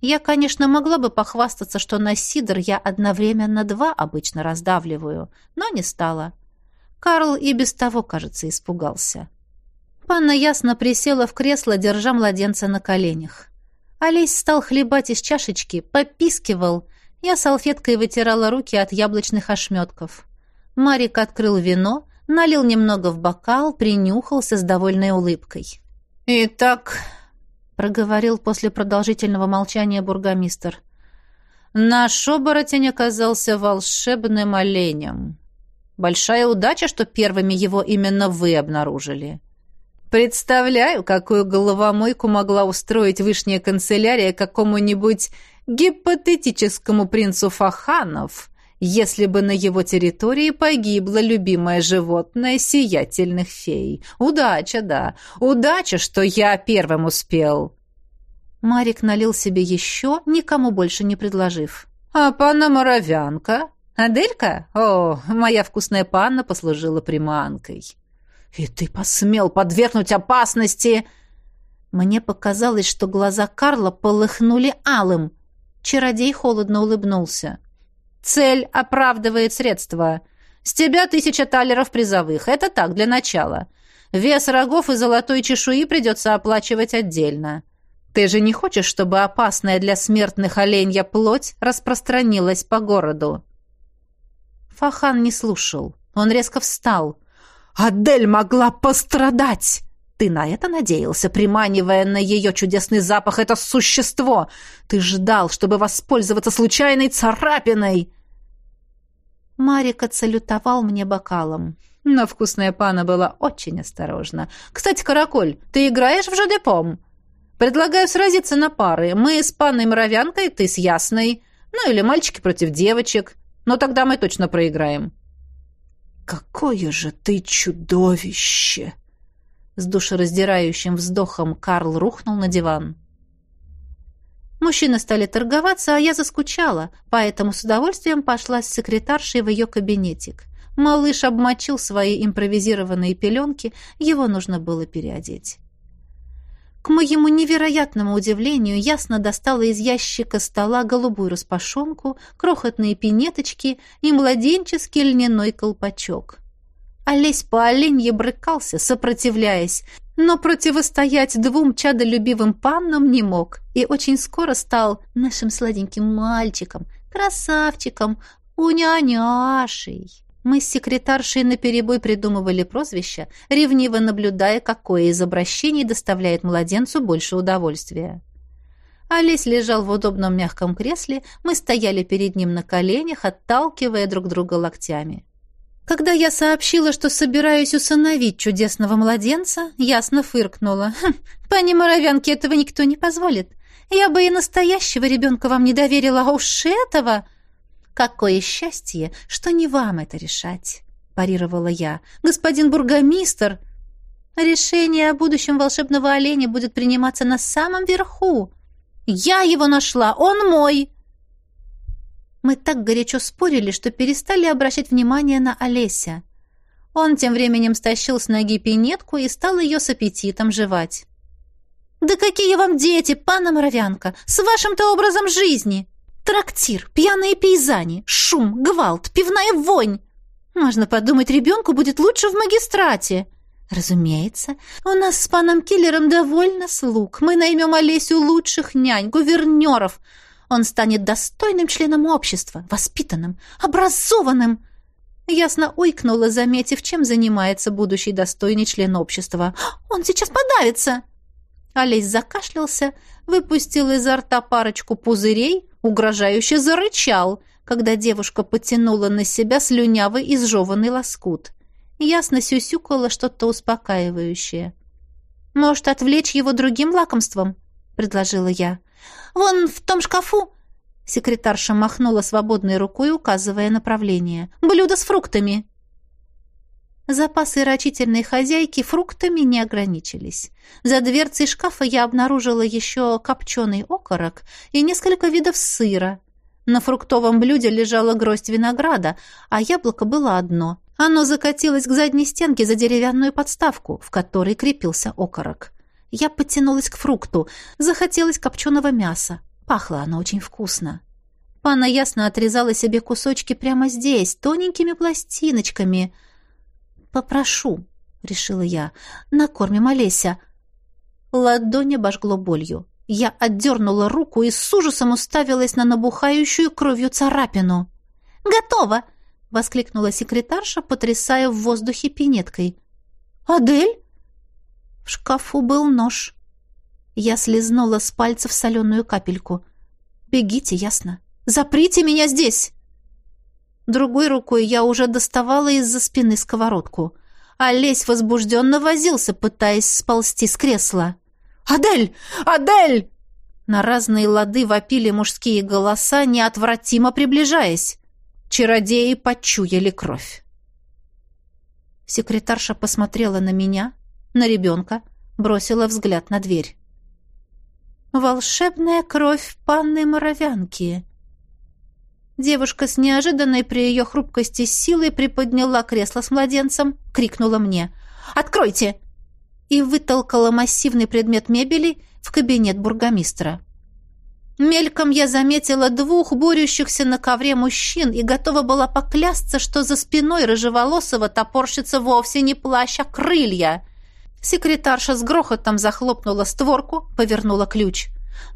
[SPEAKER 1] Я, конечно, могла бы похвастаться, что на сидр я одновременно два обычно раздавливаю, но не стала. Карл и без того, кажется, испугался. Панна ясно присела в кресло, держа младенца на коленях. Олесь стал хлебать из чашечки, попискивал, я салфеткой вытирала руки от яблочных ошметков. Марик открыл вино, налил немного в бокал, принюхался с довольной улыбкой.
[SPEAKER 2] «Итак», — проговорил после продолжительного молчания бургомистр, «наш оборотень оказался волшебным оленем. Большая удача, что первыми его именно вы обнаружили». Представляю, какую головомойку могла устроить вышняя канцелярия какому-нибудь гипотетическому принцу Фаханов, если бы на его территории погибло любимое животное сиятельных фей. Удача, да, удача, что я первым успел.
[SPEAKER 1] Марик налил себе еще, никому больше не предложив.
[SPEAKER 2] «А панна Моровянка? Аделька? О, моя вкусная панна послужила приманкой». «И ты посмел подвергнуть опасности!»
[SPEAKER 1] Мне показалось, что глаза Карла полыхнули алым. Чародей холодно улыбнулся.
[SPEAKER 2] «Цель оправдывает средства. С тебя тысяча талеров призовых. Это так, для начала. Вес рогов и золотой чешуи придется оплачивать отдельно. Ты же не хочешь, чтобы опасная для смертных оленья плоть распространилась по городу?»
[SPEAKER 1] Фахан не слушал. Он резко встал.
[SPEAKER 2] «Адель могла пострадать!» Ты на это надеялся, приманивая на ее чудесный запах это существо. Ты ждал, чтобы воспользоваться случайной царапиной.
[SPEAKER 1] Марик отсалютовал мне бокалом.
[SPEAKER 2] Но вкусная пана была очень осторожна. «Кстати, Караколь, ты играешь в жадепом?» Предлагаю сразиться на пары. Мы с панной Моровянкой, ты с Ясной. Ну, или мальчики против девочек. Но тогда мы точно проиграем».
[SPEAKER 3] «Какое же ты чудовище!»
[SPEAKER 1] С душераздирающим вздохом Карл рухнул на диван. Мужчины стали торговаться, а я заскучала, поэтому с удовольствием пошла с секретаршей в ее кабинетик. Малыш обмочил свои импровизированные пеленки, его нужно было переодеть. К моему невероятному удивлению, ясно достала из ящика стола голубую распашонку, крохотные пинеточки и младенческий льняной колпачок. Олесь по оленье брыкался, сопротивляясь, но противостоять двум чадолюбивым паннам не мог и очень скоро стал нашим сладеньким мальчиком, красавчиком, уняняшей. Мы с секретаршей наперебой придумывали прозвища, ревниво наблюдая, какое из обращений доставляет младенцу больше удовольствия. Олесь лежал в удобном мягком кресле, мы стояли перед ним на коленях, отталкивая друг друга локтями. Когда я сообщила, что собираюсь усыновить чудесного младенца, ясно фыркнула. «Хм, «Пани Моровянке этого никто не позволит. Я бы и настоящего ребенка вам не доверила, а уж этого...» «Какое счастье, что не вам это решать!» — парировала я. «Господин бургомистр, решение о будущем волшебного оленя будет приниматься на самом верху. Я его нашла, он мой!» Мы так горячо спорили, что перестали обращать внимание на Олеся. Он тем временем стащил с ноги пинетку и стал ее с аппетитом жевать. «Да какие вам дети, пана Моровянка, с вашим-то образом жизни!» Трактир, пьяные пейзани, шум, гвалт, пивная вонь. Можно подумать, ребенку будет лучше в магистрате. Разумеется, у нас с паном Киллером довольно слуг. Мы наймем Олесю лучших нянь, гувернеров. Он станет достойным членом общества, воспитанным, образованным. Ясно уйкнула, заметив, чем занимается будущий достойный член общества. Он сейчас подавится. Олесь закашлялся, выпустил изо рта парочку пузырей, угрожающе зарычал, когда девушка потянула на себя слюнявый и сжеванный лоскут. Ясно сюсюкала что-то успокаивающее. «Может, отвлечь его другим лакомством?» — предложила я. «Вон в том шкафу!» Секретарша махнула свободной рукой, указывая направление. «Блюдо с фруктами!» Запасы рачительной хозяйки фруктами не ограничились. За дверцей шкафа я обнаружила еще копченый окорок и несколько видов сыра. На фруктовом блюде лежала гроздь винограда, а яблоко было одно. Оно закатилось к задней стенке за деревянную подставку, в которой крепился окорок. Я подтянулась к фрукту, захотелось копченого мяса. Пахло оно очень вкусно. Пана ясно отрезала себе кусочки прямо здесь, тоненькими пластиночками — «Попрошу», — решила я, — «накормим Олеся». Ладонь обожгло болью. Я отдернула руку и с ужасом уставилась на набухающую кровью царапину. «Готово!» — воскликнула секретарша, потрясая в воздухе пинеткой. «Адель?» В шкафу был нож. Я слезнула с пальцев соленую капельку. «Бегите, ясно. Заприте меня здесь!» Другой рукой я уже доставала из-за спины сковородку. Олесь возбужденно возился, пытаясь сползти с кресла.
[SPEAKER 3] «Адель! Адель!»
[SPEAKER 1] На разные лады вопили мужские голоса, неотвратимо приближаясь. Чародеи почуяли кровь. Секретарша посмотрела на меня, на ребенка, бросила взгляд на дверь. «Волшебная кровь панны Моровянки!» Девушка с неожиданной при ее хрупкости силой приподняла кресло с младенцем, крикнула мне «Откройте!» и вытолкала массивный предмет мебели в кабинет бургомистра. Мельком я заметила двух борющихся на ковре мужчин и готова была поклясться, что за спиной рыжеволосого топорщится вовсе не плащ, а крылья. Секретарша с грохотом захлопнула створку, повернула ключ.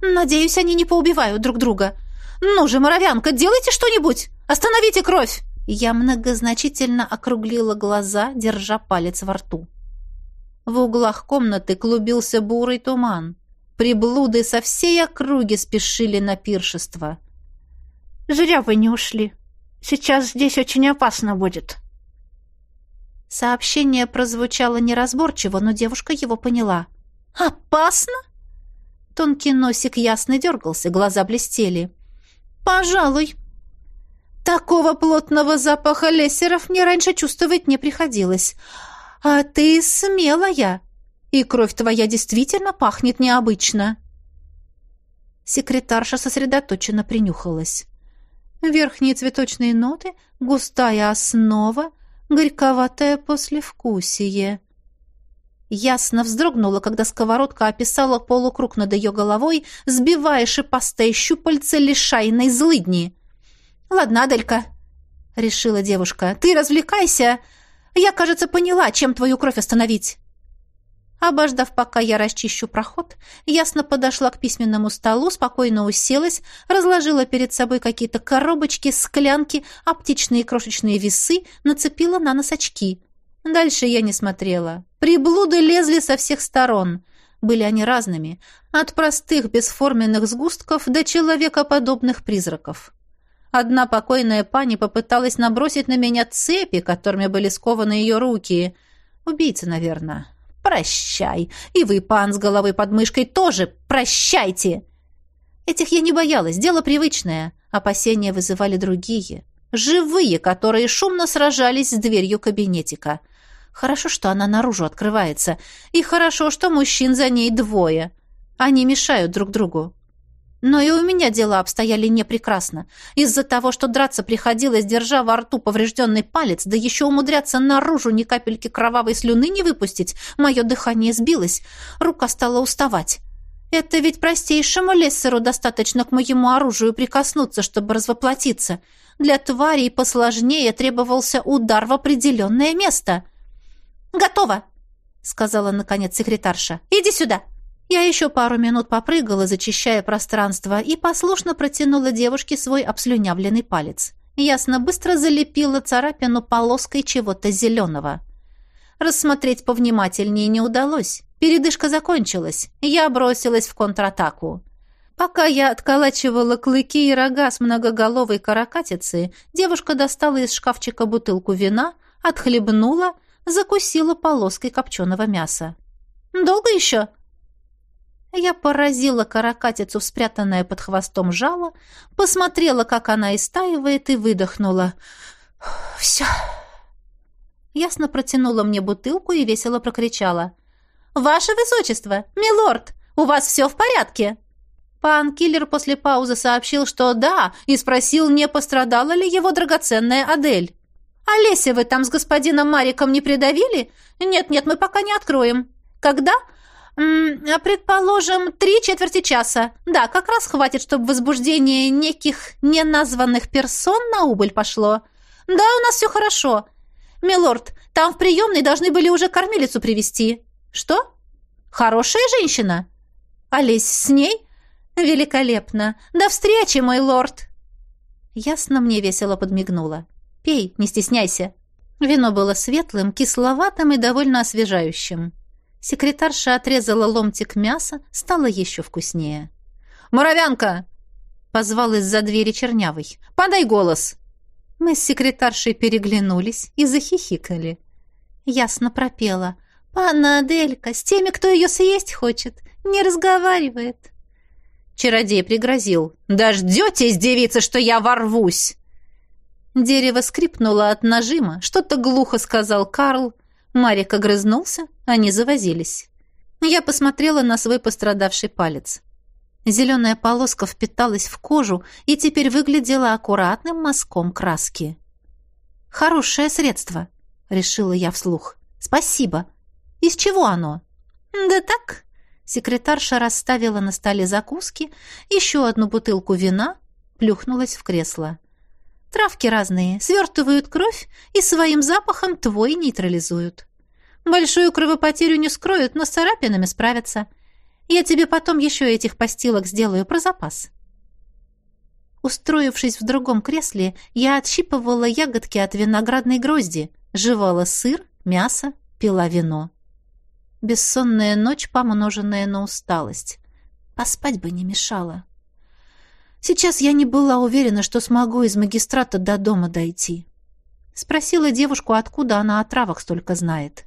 [SPEAKER 1] «Надеюсь, они не поубивают друг друга. Ну же, моровянка, делайте что-нибудь! Остановите кровь!» Я многозначительно округлила глаза, держа палец во рту. В углах комнаты клубился бурый туман. Приблуды со всей округи спешили на пиршество.
[SPEAKER 3] «Зря вы не ушли. Сейчас здесь очень опасно будет».
[SPEAKER 1] Сообщение прозвучало неразборчиво, но девушка его поняла. «Опасно?» Тонкий носик ясно дергался, глаза блестели. «Пожалуй». Такого плотного запаха лессеров мне раньше чувствовать не приходилось. «А ты смелая!» И кровь твоя действительно пахнет необычно. Секретарша сосредоточенно принюхалась. Верхние цветочные ноты, густая основа, горьковатое послевкусие. Ясно вздрогнула, когда сковородка описала полукруг над ее головой, сбивая шипастые щупальца лишайной злыдни. «Ладно, Аделька», — решила девушка, — «ты развлекайся. Я, кажется, поняла, чем твою кровь остановить». Обождав, пока я расчищу проход, ясно подошла к письменному столу, спокойно уселась, разложила перед собой какие-то коробочки, склянки, оптичные крошечные весы, нацепила на нос очки. Дальше я не смотрела. Приблуды лезли со всех сторон. Были они разными, от простых бесформенных сгустков до человекоподобных призраков. Одна покойная пани попыталась набросить на меня цепи, которыми были скованы ее руки. Убийца, наверное. Прощай. И вы, пан с головой под мышкой, тоже прощайте. Этих я не боялась, дело привычное. Опасения вызывали другие. Живые, которые шумно сражались с дверью кабинетика. Хорошо, что она наружу открывается. И хорошо, что мужчин за ней двое. Они мешают друг другу. Но и у меня дела обстояли не прекрасно. Из-за того, что драться приходилось, держа во рту поврежденный палец, да еще умудряться наружу ни капельки кровавой слюны не выпустить, мое дыхание сбилось, рука стала уставать. Это ведь простейшему лессеру достаточно к моему оружию прикоснуться, чтобы развоплотиться. Для тварей посложнее требовался удар в определенное место. «Готово!» — сказала, наконец, секретарша. «Иди сюда!» Я еще пару минут попрыгала, зачищая пространство, и послушно протянула девушке свой обслюнявленный палец. Ясно быстро залепила царапину полоской чего-то зеленого. Рассмотреть повнимательнее не удалось. Передышка закончилась. Я бросилась в контратаку. Пока я отколачивала клыки и рога с многоголовой каракатицы, девушка достала из шкафчика бутылку вина, отхлебнула, закусила полоской копченого мяса. «Долго еще?» Я поразила каракатицу спрятанное под хвостом жало, посмотрела, как она истаивает, и выдохнула. «Все». Ясно протянула мне бутылку и весело прокричала. «Ваше высочество! Милорд! У вас все в порядке?» Пан Киллер после паузы сообщил, что да, и спросил, не пострадала ли его драгоценная Адель. «Олеся, вы там с господином Мариком не придавили? Нет-нет, мы пока не откроем. Когда? А «Предположим, три четверти часа. Да, как раз хватит, чтобы возбуждение неких неназванных персон на убыль пошло. Да, у нас все хорошо. Милорд, там в приемной должны были уже кормилицу привести. Что? Хорошая женщина? Олесь с ней? Великолепно. До встречи, мой лорд!» Ясно мне весело подмигнула. «Пей, не стесняйся». Вино было светлым, кисловатым и довольно освежающим. Секретарша отрезала ломтик мяса, стало еще вкуснее. «Муравянка!» — позвал из-за двери чернявый. «Подай голос!» Мы с секретаршей переглянулись и захихикали. Ясно пропела. «Панна Аделька, с теми, кто ее съесть хочет, не разговаривает».
[SPEAKER 2] Чародей пригрозил. «Дождетесь, девица, что я ворвусь!» Дерево скрипнуло от нажима, что-то глухо сказал Карл. Марик огрызнулся, они завозились. Я посмотрела на свой пострадавший палец. Зеленая полоска впиталась в кожу и теперь выглядела аккуратным мазком краски. «Хорошее средство», — решила я вслух. «Спасибо. Из чего оно?»
[SPEAKER 1] «Да так».
[SPEAKER 2] Секретарша расставила на столе закуски, еще одну бутылку вина, плюхнулась в кресло.
[SPEAKER 1] «Травки разные, свертывают кровь и своим запахом твой нейтрализуют. Большую кровопотерю не скроют, но с царапинами справятся. Я тебе потом еще этих постилок сделаю про запас». Устроившись в другом кресле, я отщипывала ягодки от виноградной грозди, жевала сыр, мясо, пила вино. Бессонная ночь, помноженная на усталость. Поспать бы не мешало. Сейчас я не была уверена, что смогу из магистрата до дома дойти. Спросила девушку, откуда она о травах столько знает.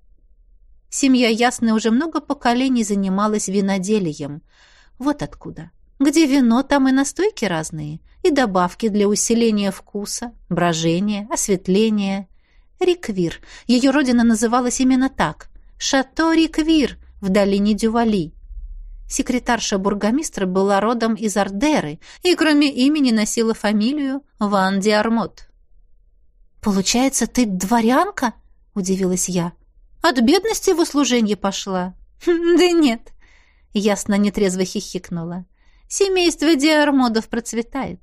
[SPEAKER 1] Семья Ясны уже много поколений занималась виноделием. Вот откуда. Где вино, там и настойки разные, и добавки для усиления вкуса, брожения, осветления. Риквир. Ее родина называлась именно так. Шато Риквир в долине Дювали. Секретарша бургомистра была родом из Ардеры и кроме имени носила фамилию Ван Диармот.
[SPEAKER 2] «Получается, ты дворянка?» — удивилась я.
[SPEAKER 1] От бедности в услуженье пошла. Да нет, ясно нетрезво хихикнула. Семейство Диармодов процветает.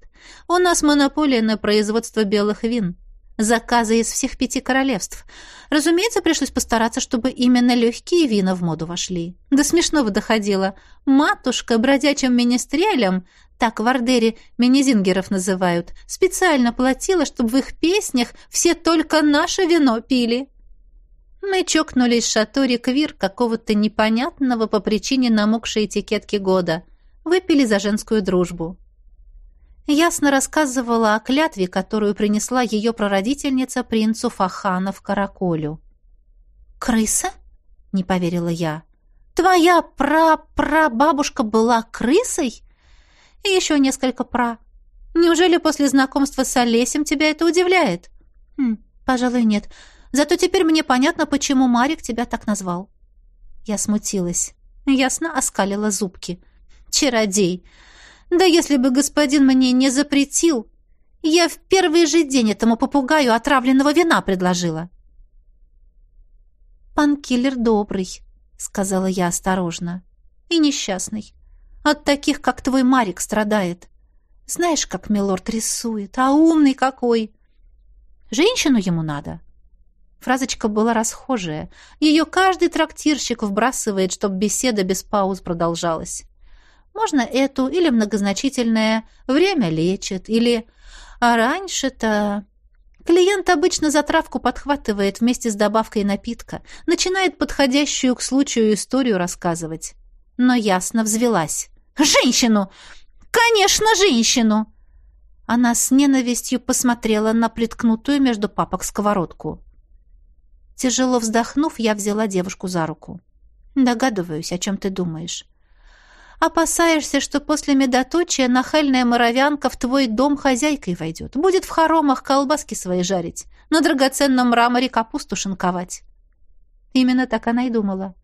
[SPEAKER 1] У нас монополия на производство белых вин. Заказы из всех пяти королевств. Разумеется, пришлось постараться, чтобы именно легкие вина в моду вошли. До смешного доходило. Матушка бродячим министрелям, так в Ордере минизингеров называют, специально платила, чтобы в их песнях все только наше вино пили. Мы чокнулись в шаторе квир какого-то непонятного по причине намокшей этикетки года. Выпили за женскую дружбу. Ясно рассказывала о клятве, которую принесла ее прародительница принцу Фахана в Караколю.
[SPEAKER 2] «Крыса?» — не поверила я.
[SPEAKER 1] «Твоя пра-пра-бабушка была крысой?» «И еще несколько пра. Неужели после знакомства с Олесем тебя это удивляет?»
[SPEAKER 2] «Хм, пожалуй, нет. Зато теперь мне понятно, почему Марик тебя так назвал». Я смутилась. Ясно оскалила зубки.
[SPEAKER 1] «Чародей! Да если бы господин мне не запретил, я в первый же день этому попугаю отравленного вина предложила».
[SPEAKER 2] «Пан Киллер добрый», — сказала я осторожно. «И несчастный. От таких, как твой Марик, страдает. Знаешь, как милорд рисует, а умный какой. Женщину ему надо». Фразочка была расхожая. Ее каждый трактирщик вбрасывает, чтобы беседа без пауз продолжалась. Можно эту или многозначительное «время лечит» или «а раньше-то...» Клиент обычно затравку подхватывает вместе с добавкой напитка, начинает подходящую к случаю историю рассказывать. Но ясно взвелась. «Женщину! Конечно, женщину!» Она с ненавистью посмотрела на приткнутую между папок сковородку. Тяжело вздохнув, я взяла девушку за руку. «Догадываюсь, о чем ты думаешь. Опасаешься, что после медоточия нахальная моровянка в твой дом хозяйкой войдет, будет в хоромах колбаски свои жарить, на драгоценном мраморе капусту шинковать». Именно так она и думала.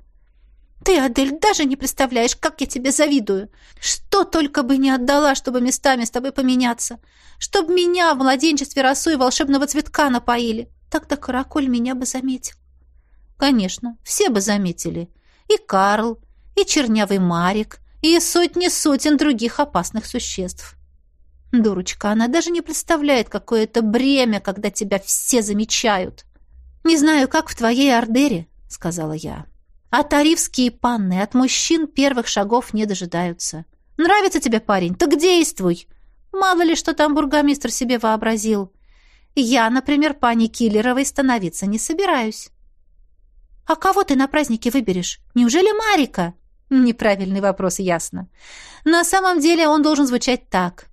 [SPEAKER 2] «Ты, Адель, даже не представляешь, как я тебе завидую. Что только бы не отдала, чтобы местами с тобой поменяться. Чтоб меня в младенчестве росой волшебного цветка напоили. Тогда Караколь меня бы заметил. Конечно, все бы заметили. И Карл, и чернявый Марик, и сотни сотен других опасных существ. Дурочка, она даже не представляет, какое это бремя, когда тебя все замечают. Не знаю, как в твоей Ордере, сказала я. А тарифские панны от мужчин первых шагов не дожидаются. Нравится тебе парень? Так действуй. Мало ли, что там бургомистр себе вообразил. Я, например, пани Киллеровой становиться не собираюсь. А кого ты на празднике выберешь? Неужели Марика? Неправильный вопрос, ясно. На самом деле он должен звучать так.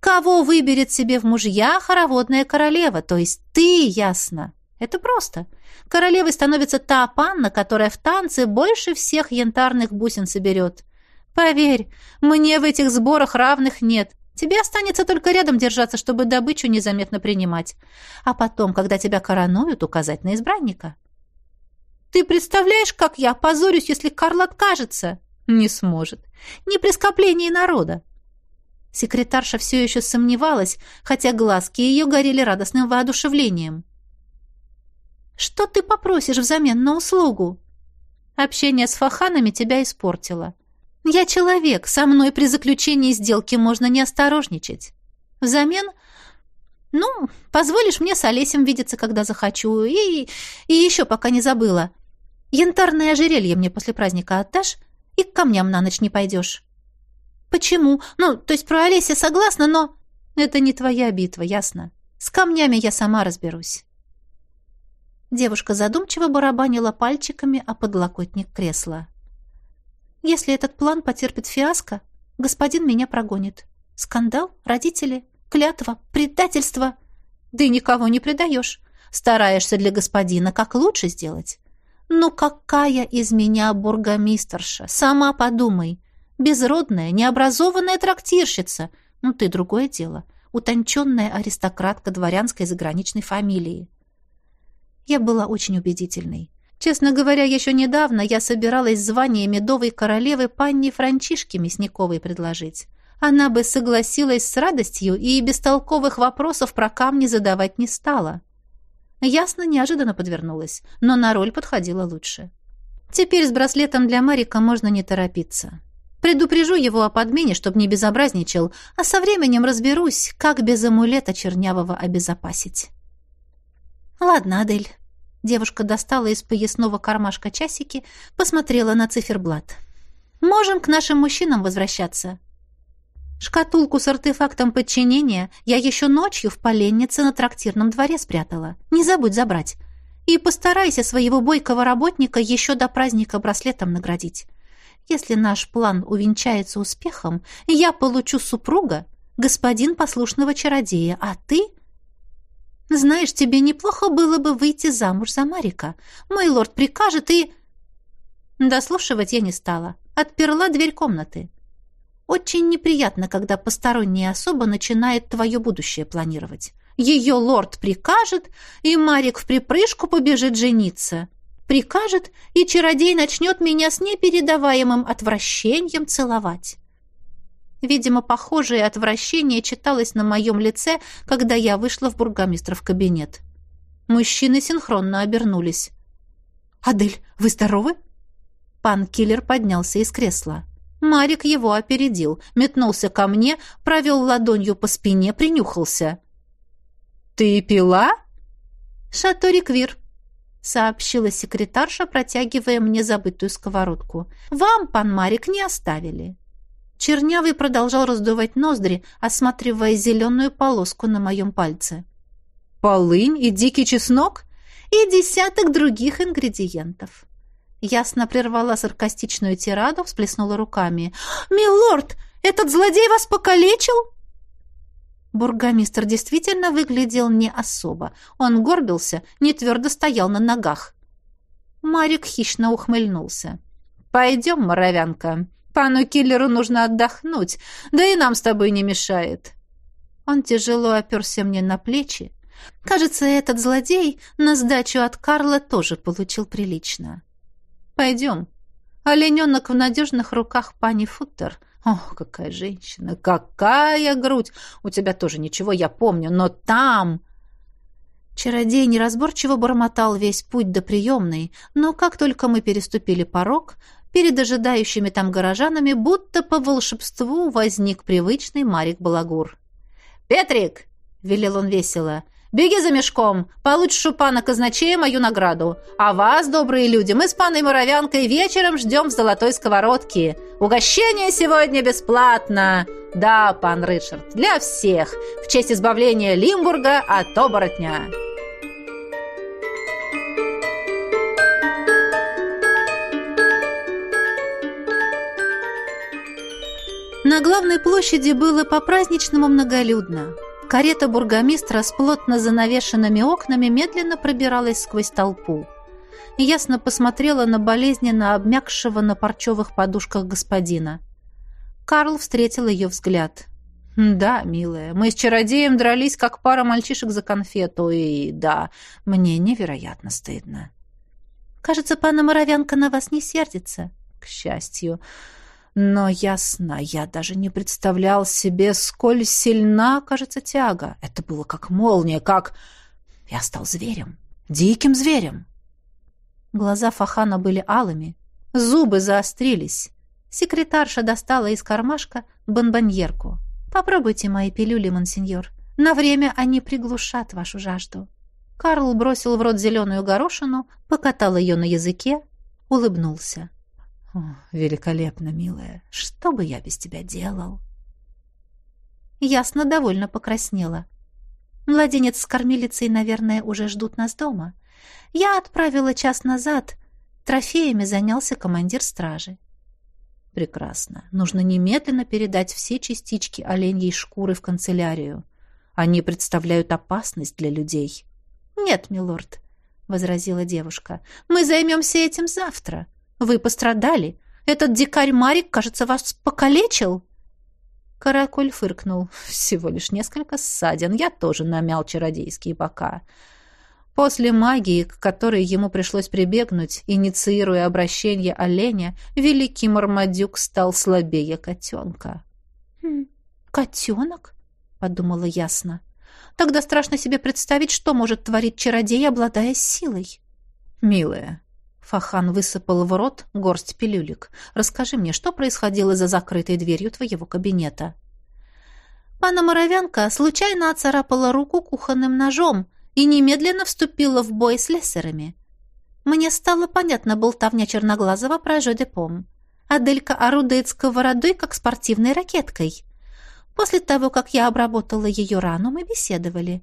[SPEAKER 2] Кого выберет себе в мужья хороводная королева, то есть ты, ясно?
[SPEAKER 1] Это просто. Королевой становится та панна, которая в танце больше всех янтарных бусин соберет. Поверь, мне в этих сборах равных нет. Тебе останется только рядом держаться, чтобы добычу незаметно принимать. А потом, когда тебя коронуют, указать на избранника. Ты представляешь, как я позорюсь, если Карл откажется? Не сможет. Не при скоплении народа. Секретарша все еще сомневалась, хотя глазки ее горели радостным воодушевлением. Что ты попросишь взамен на услугу? Общение с фаханами тебя испортило. Я человек, со мной при заключении сделки можно не осторожничать. Взамен, ну, позволишь мне с Олесем видеться, когда захочу, и, и еще пока не забыла. Янтарное ожерелье мне после праздника отдашь, и к камням на ночь не пойдешь. Почему? Ну, то есть про Олеся согласна, но... Это не твоя битва, ясно? С камнями я сама разберусь. Девушка задумчиво барабанила пальчиками о подлокотник кресла. «Если этот план потерпит фиаско, господин меня прогонит. Скандал, родители, клятва, предательство. Да и никого не предаешь. Стараешься для господина как лучше сделать. Ну какая из меня бургомистерша? Сама подумай. Безродная, необразованная трактирщица. Ну ты другое дело. Утонченная аристократка дворянской заграничной фамилии. Я была очень убедительной. Честно говоря, еще недавно я собиралась звание медовой королевы панне Франчишке Мясниковой предложить. Она бы согласилась с радостью и бестолковых вопросов про камни задавать не стала. Ясно, неожиданно подвернулась, но на роль подходила лучше. Теперь с браслетом для Марика можно не торопиться. Предупрежу его о подмене, чтобы не безобразничал, а со временем разберусь, как без амулета чернявого обезопасить. «Ладно, Адель». Девушка достала из поясного кармашка часики, посмотрела на циферблат. «Можем к нашим мужчинам возвращаться». Шкатулку с артефактом подчинения я еще ночью в поленнице на трактирном дворе спрятала. Не забудь забрать. И постарайся своего бойкого работника еще до праздника браслетом наградить. Если наш план увенчается успехом, я получу супруга, господин послушного чародея, а ты знаешь, тебе неплохо было бы выйти замуж за Марика. Мой лорд прикажет и...» Дослушивать я не стала. Отперла дверь комнаты. Очень неприятно, когда посторонняя особа начинает твое будущее планировать. Ее лорд прикажет, и Марик в припрыжку побежит жениться. Прикажет, и чародей начнет меня с непередаваемым отвращением целовать. Видимо, похожее отвращение читалось на моем лице, когда я вышла в бургомистров кабинет. Мужчины синхронно обернулись. «Адель, вы здоровы?» Пан Киллер поднялся из кресла. Марик его опередил, метнулся ко мне, провел ладонью по спине, принюхался. «Ты пила?» «Шато Риквир», — сообщила секретарша, протягивая мне забытую сковородку. «Вам, пан Марик, не оставили». Чернявый продолжал раздувать ноздри, осматривая зеленую полоску на моем пальце. «Полынь и дикий чеснок?» «И десяток других ингредиентов». Ясно прервала саркастичную тираду, всплеснула руками. «Милорд, этот злодей вас покалечил?» Бургомистр действительно выглядел не особо. Он горбился, не твердо стоял на ногах. Марик хищно ухмыльнулся. «Пойдем, моровянка. Пану киллеру нужно отдохнуть, да и нам с тобой не мешает». Он тяжело оперся мне на плечи. Кажется, этот злодей на сдачу от Карла тоже получил прилично. «Пойдем. Олененок в надежных руках пани Футтер. Ох, какая женщина! Какая грудь! У тебя тоже ничего, я помню, но там...» Чародей неразборчиво бормотал весь путь до приемной, но как только мы переступили порог, перед ожидающими там горожанами будто по волшебству возник привычный Марик Балагур. «Петрик!» — велел он весело. «Беги за мешком! Получишь у пана казначея мою награду! А вас, добрые люди, мы с паной Моровянкой вечером ждем в золотой сковородке! Угощение сегодня бесплатно! Да, пан Ричард, для всех! В честь избавления Лимбурга от оборотня!» На главной площади было по-праздничному многолюдно. Карета бургомистра с плотно занавешенными окнами медленно пробиралась сквозь толпу. Ясно посмотрела на болезненно обмякшего на парчевых подушках господина. Карл встретил ее взгляд. «Да, милая, мы с чародеем дрались, как пара мальчишек за конфету, и да, мне невероятно стыдно».
[SPEAKER 2] «Кажется, пана Моровянка на вас не сердится».
[SPEAKER 1] «К счастью». Но ясно, я даже не представлял себе, сколь сильна, кажется, тяга. Это было как молния, как... Я стал зверем, диким зверем. Глаза Фахана были алыми, зубы заострились. Секретарша достала из кармашка бонбоньерку. «Попробуйте мои пилюли, монсеньор. На время они приглушат вашу жажду». Карл бросил в рот зеленую горошину, покатал ее на языке, улыбнулся. Великолепно, милая. Что бы я без тебя делал?
[SPEAKER 2] Ясно довольно покраснела. Младенец с кормилицей, наверное, уже ждут нас дома. Я отправила час назад. Трофеями занялся командир стражи.
[SPEAKER 1] Прекрасно. Нужно немедленно передать все частички оленьей шкуры в канцелярию. Они представляют опасность для людей.
[SPEAKER 2] Нет, милорд, возразила девушка. Мы займемся этим завтра. Вы пострадали. Этот дикарь Марик, кажется, вас покалечил.
[SPEAKER 1] Каракуль фыркнул. Всего лишь несколько ссадин. Я тоже намял чародейские бока. После магии, к которой ему пришлось прибегнуть, инициируя обращение оленя, великий Мармадюк стал слабее котенка.
[SPEAKER 2] «Хм, «Котенок?» — подумала ясно. «Тогда страшно себе представить, что может творить чародей, обладая силой».
[SPEAKER 1] «Милая, Фахан высыпал в рот горсть пилюлек. «Расскажи мне, что происходило за закрытой дверью твоего кабинета?»
[SPEAKER 2] Пана Моровянка случайно оцарапала руку кухонным ножом и немедленно вступила в бой с лессерами. Мне стало понятно болтовня Черноглазого про Жодепом. Аделька орудует сковородой, как спортивной ракеткой. После того, как я обработала ее рану, мы беседовали.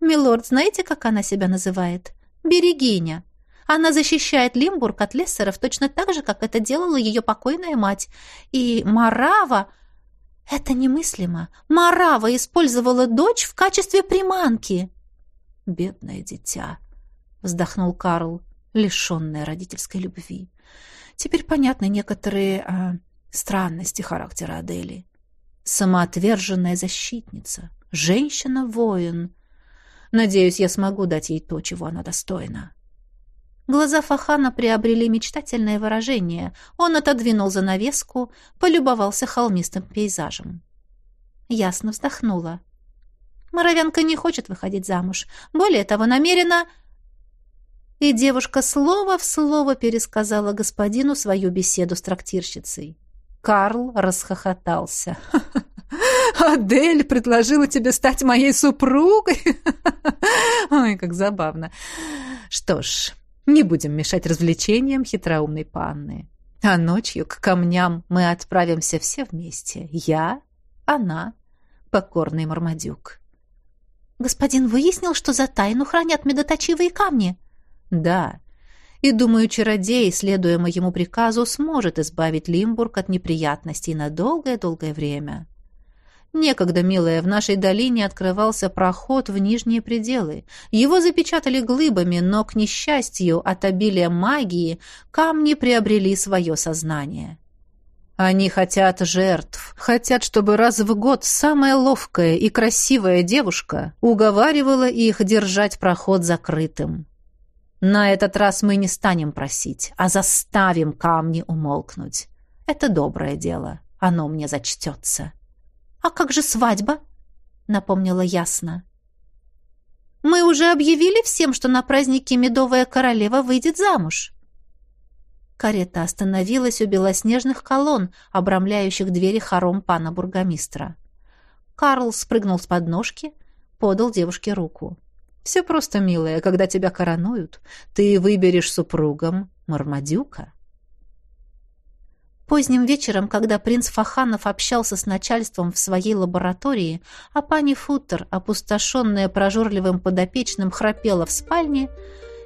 [SPEAKER 2] «Милорд, знаете, как она себя называет? Берегиня. Она защищает Лимбург от лессеров точно так же, как это делала ее покойная мать. И Марава... Это немыслимо. Марава использовала дочь в качестве приманки.
[SPEAKER 1] «Бедное дитя», — вздохнул Карл, лишенное родительской любви. «Теперь понятны некоторые э, странности характера Адели. Самоотверженная защитница, женщина-воин. Надеюсь, я смогу дать ей то, чего она достойна».
[SPEAKER 2] Глаза Фахана приобрели мечтательное выражение. Он отодвинул занавеску, полюбовался холмистым пейзажем. Ясно вздохнула. Моровянка не хочет выходить замуж. Более того, намерена... И девушка слово в слово пересказала господину свою беседу с трактирщицей. Карл расхохотался. [LAUGHS]
[SPEAKER 1] «Адель предложила тебе стать моей супругой?» [LAUGHS] «Ой, как забавно. Что ж, не будем мешать развлечениям хитроумной панны. А ночью к камням мы отправимся все вместе. Я, она, покорный Мармадюк.
[SPEAKER 2] Господин выяснил, что за тайну хранят медоточивые камни?
[SPEAKER 1] Да. И думаю, чародей, следуя моему приказу, сможет избавить Лимбург от неприятностей на долгое-долгое время. Некогда, милая, в нашей долине открывался проход в нижние пределы. Его запечатали глыбами, но, к несчастью, от обилия магии камни приобрели свое сознание. Они хотят жертв, хотят, чтобы раз в год самая ловкая и красивая девушка уговаривала их держать проход закрытым. На этот раз мы не станем просить, а заставим камни умолкнуть. Это доброе дело, оно мне зачтется.
[SPEAKER 2] «А как же свадьба?» — напомнила ясно. «Мы уже объявили всем, что на празднике медовая королева выйдет замуж». Карета остановилась у белоснежных колонн, обрамляющих двери хором пана бургомистра. Карл спрыгнул с подножки, подал девушке руку.
[SPEAKER 1] «Все просто, милая, когда тебя коронуют, ты выберешь супругом Мармадюка».
[SPEAKER 2] Поздним вечером, когда принц Фаханов общался с начальством в своей лаборатории, а пани Футтер, опустошенная прожорливым подопечным, храпела в спальне,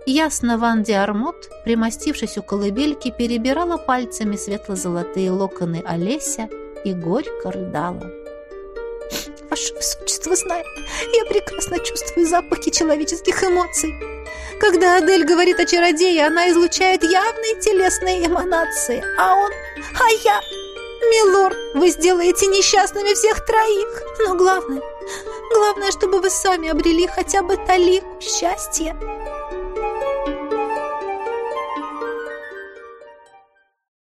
[SPEAKER 2] ясно Ван Диармот, примостившись у колыбельки, перебирала пальцами светло-золотые локоны Олеся и горько рыдала.
[SPEAKER 3] Ваше Высочество знает, я прекрасно чувствую запахи человеческих эмоций. Когда Адель говорит о чародее, она излучает явные телесные эманации, а он... А я... Милорд, вы сделаете несчастными всех троих. Но главное... Главное, чтобы вы сами обрели хотя бы талику счастья.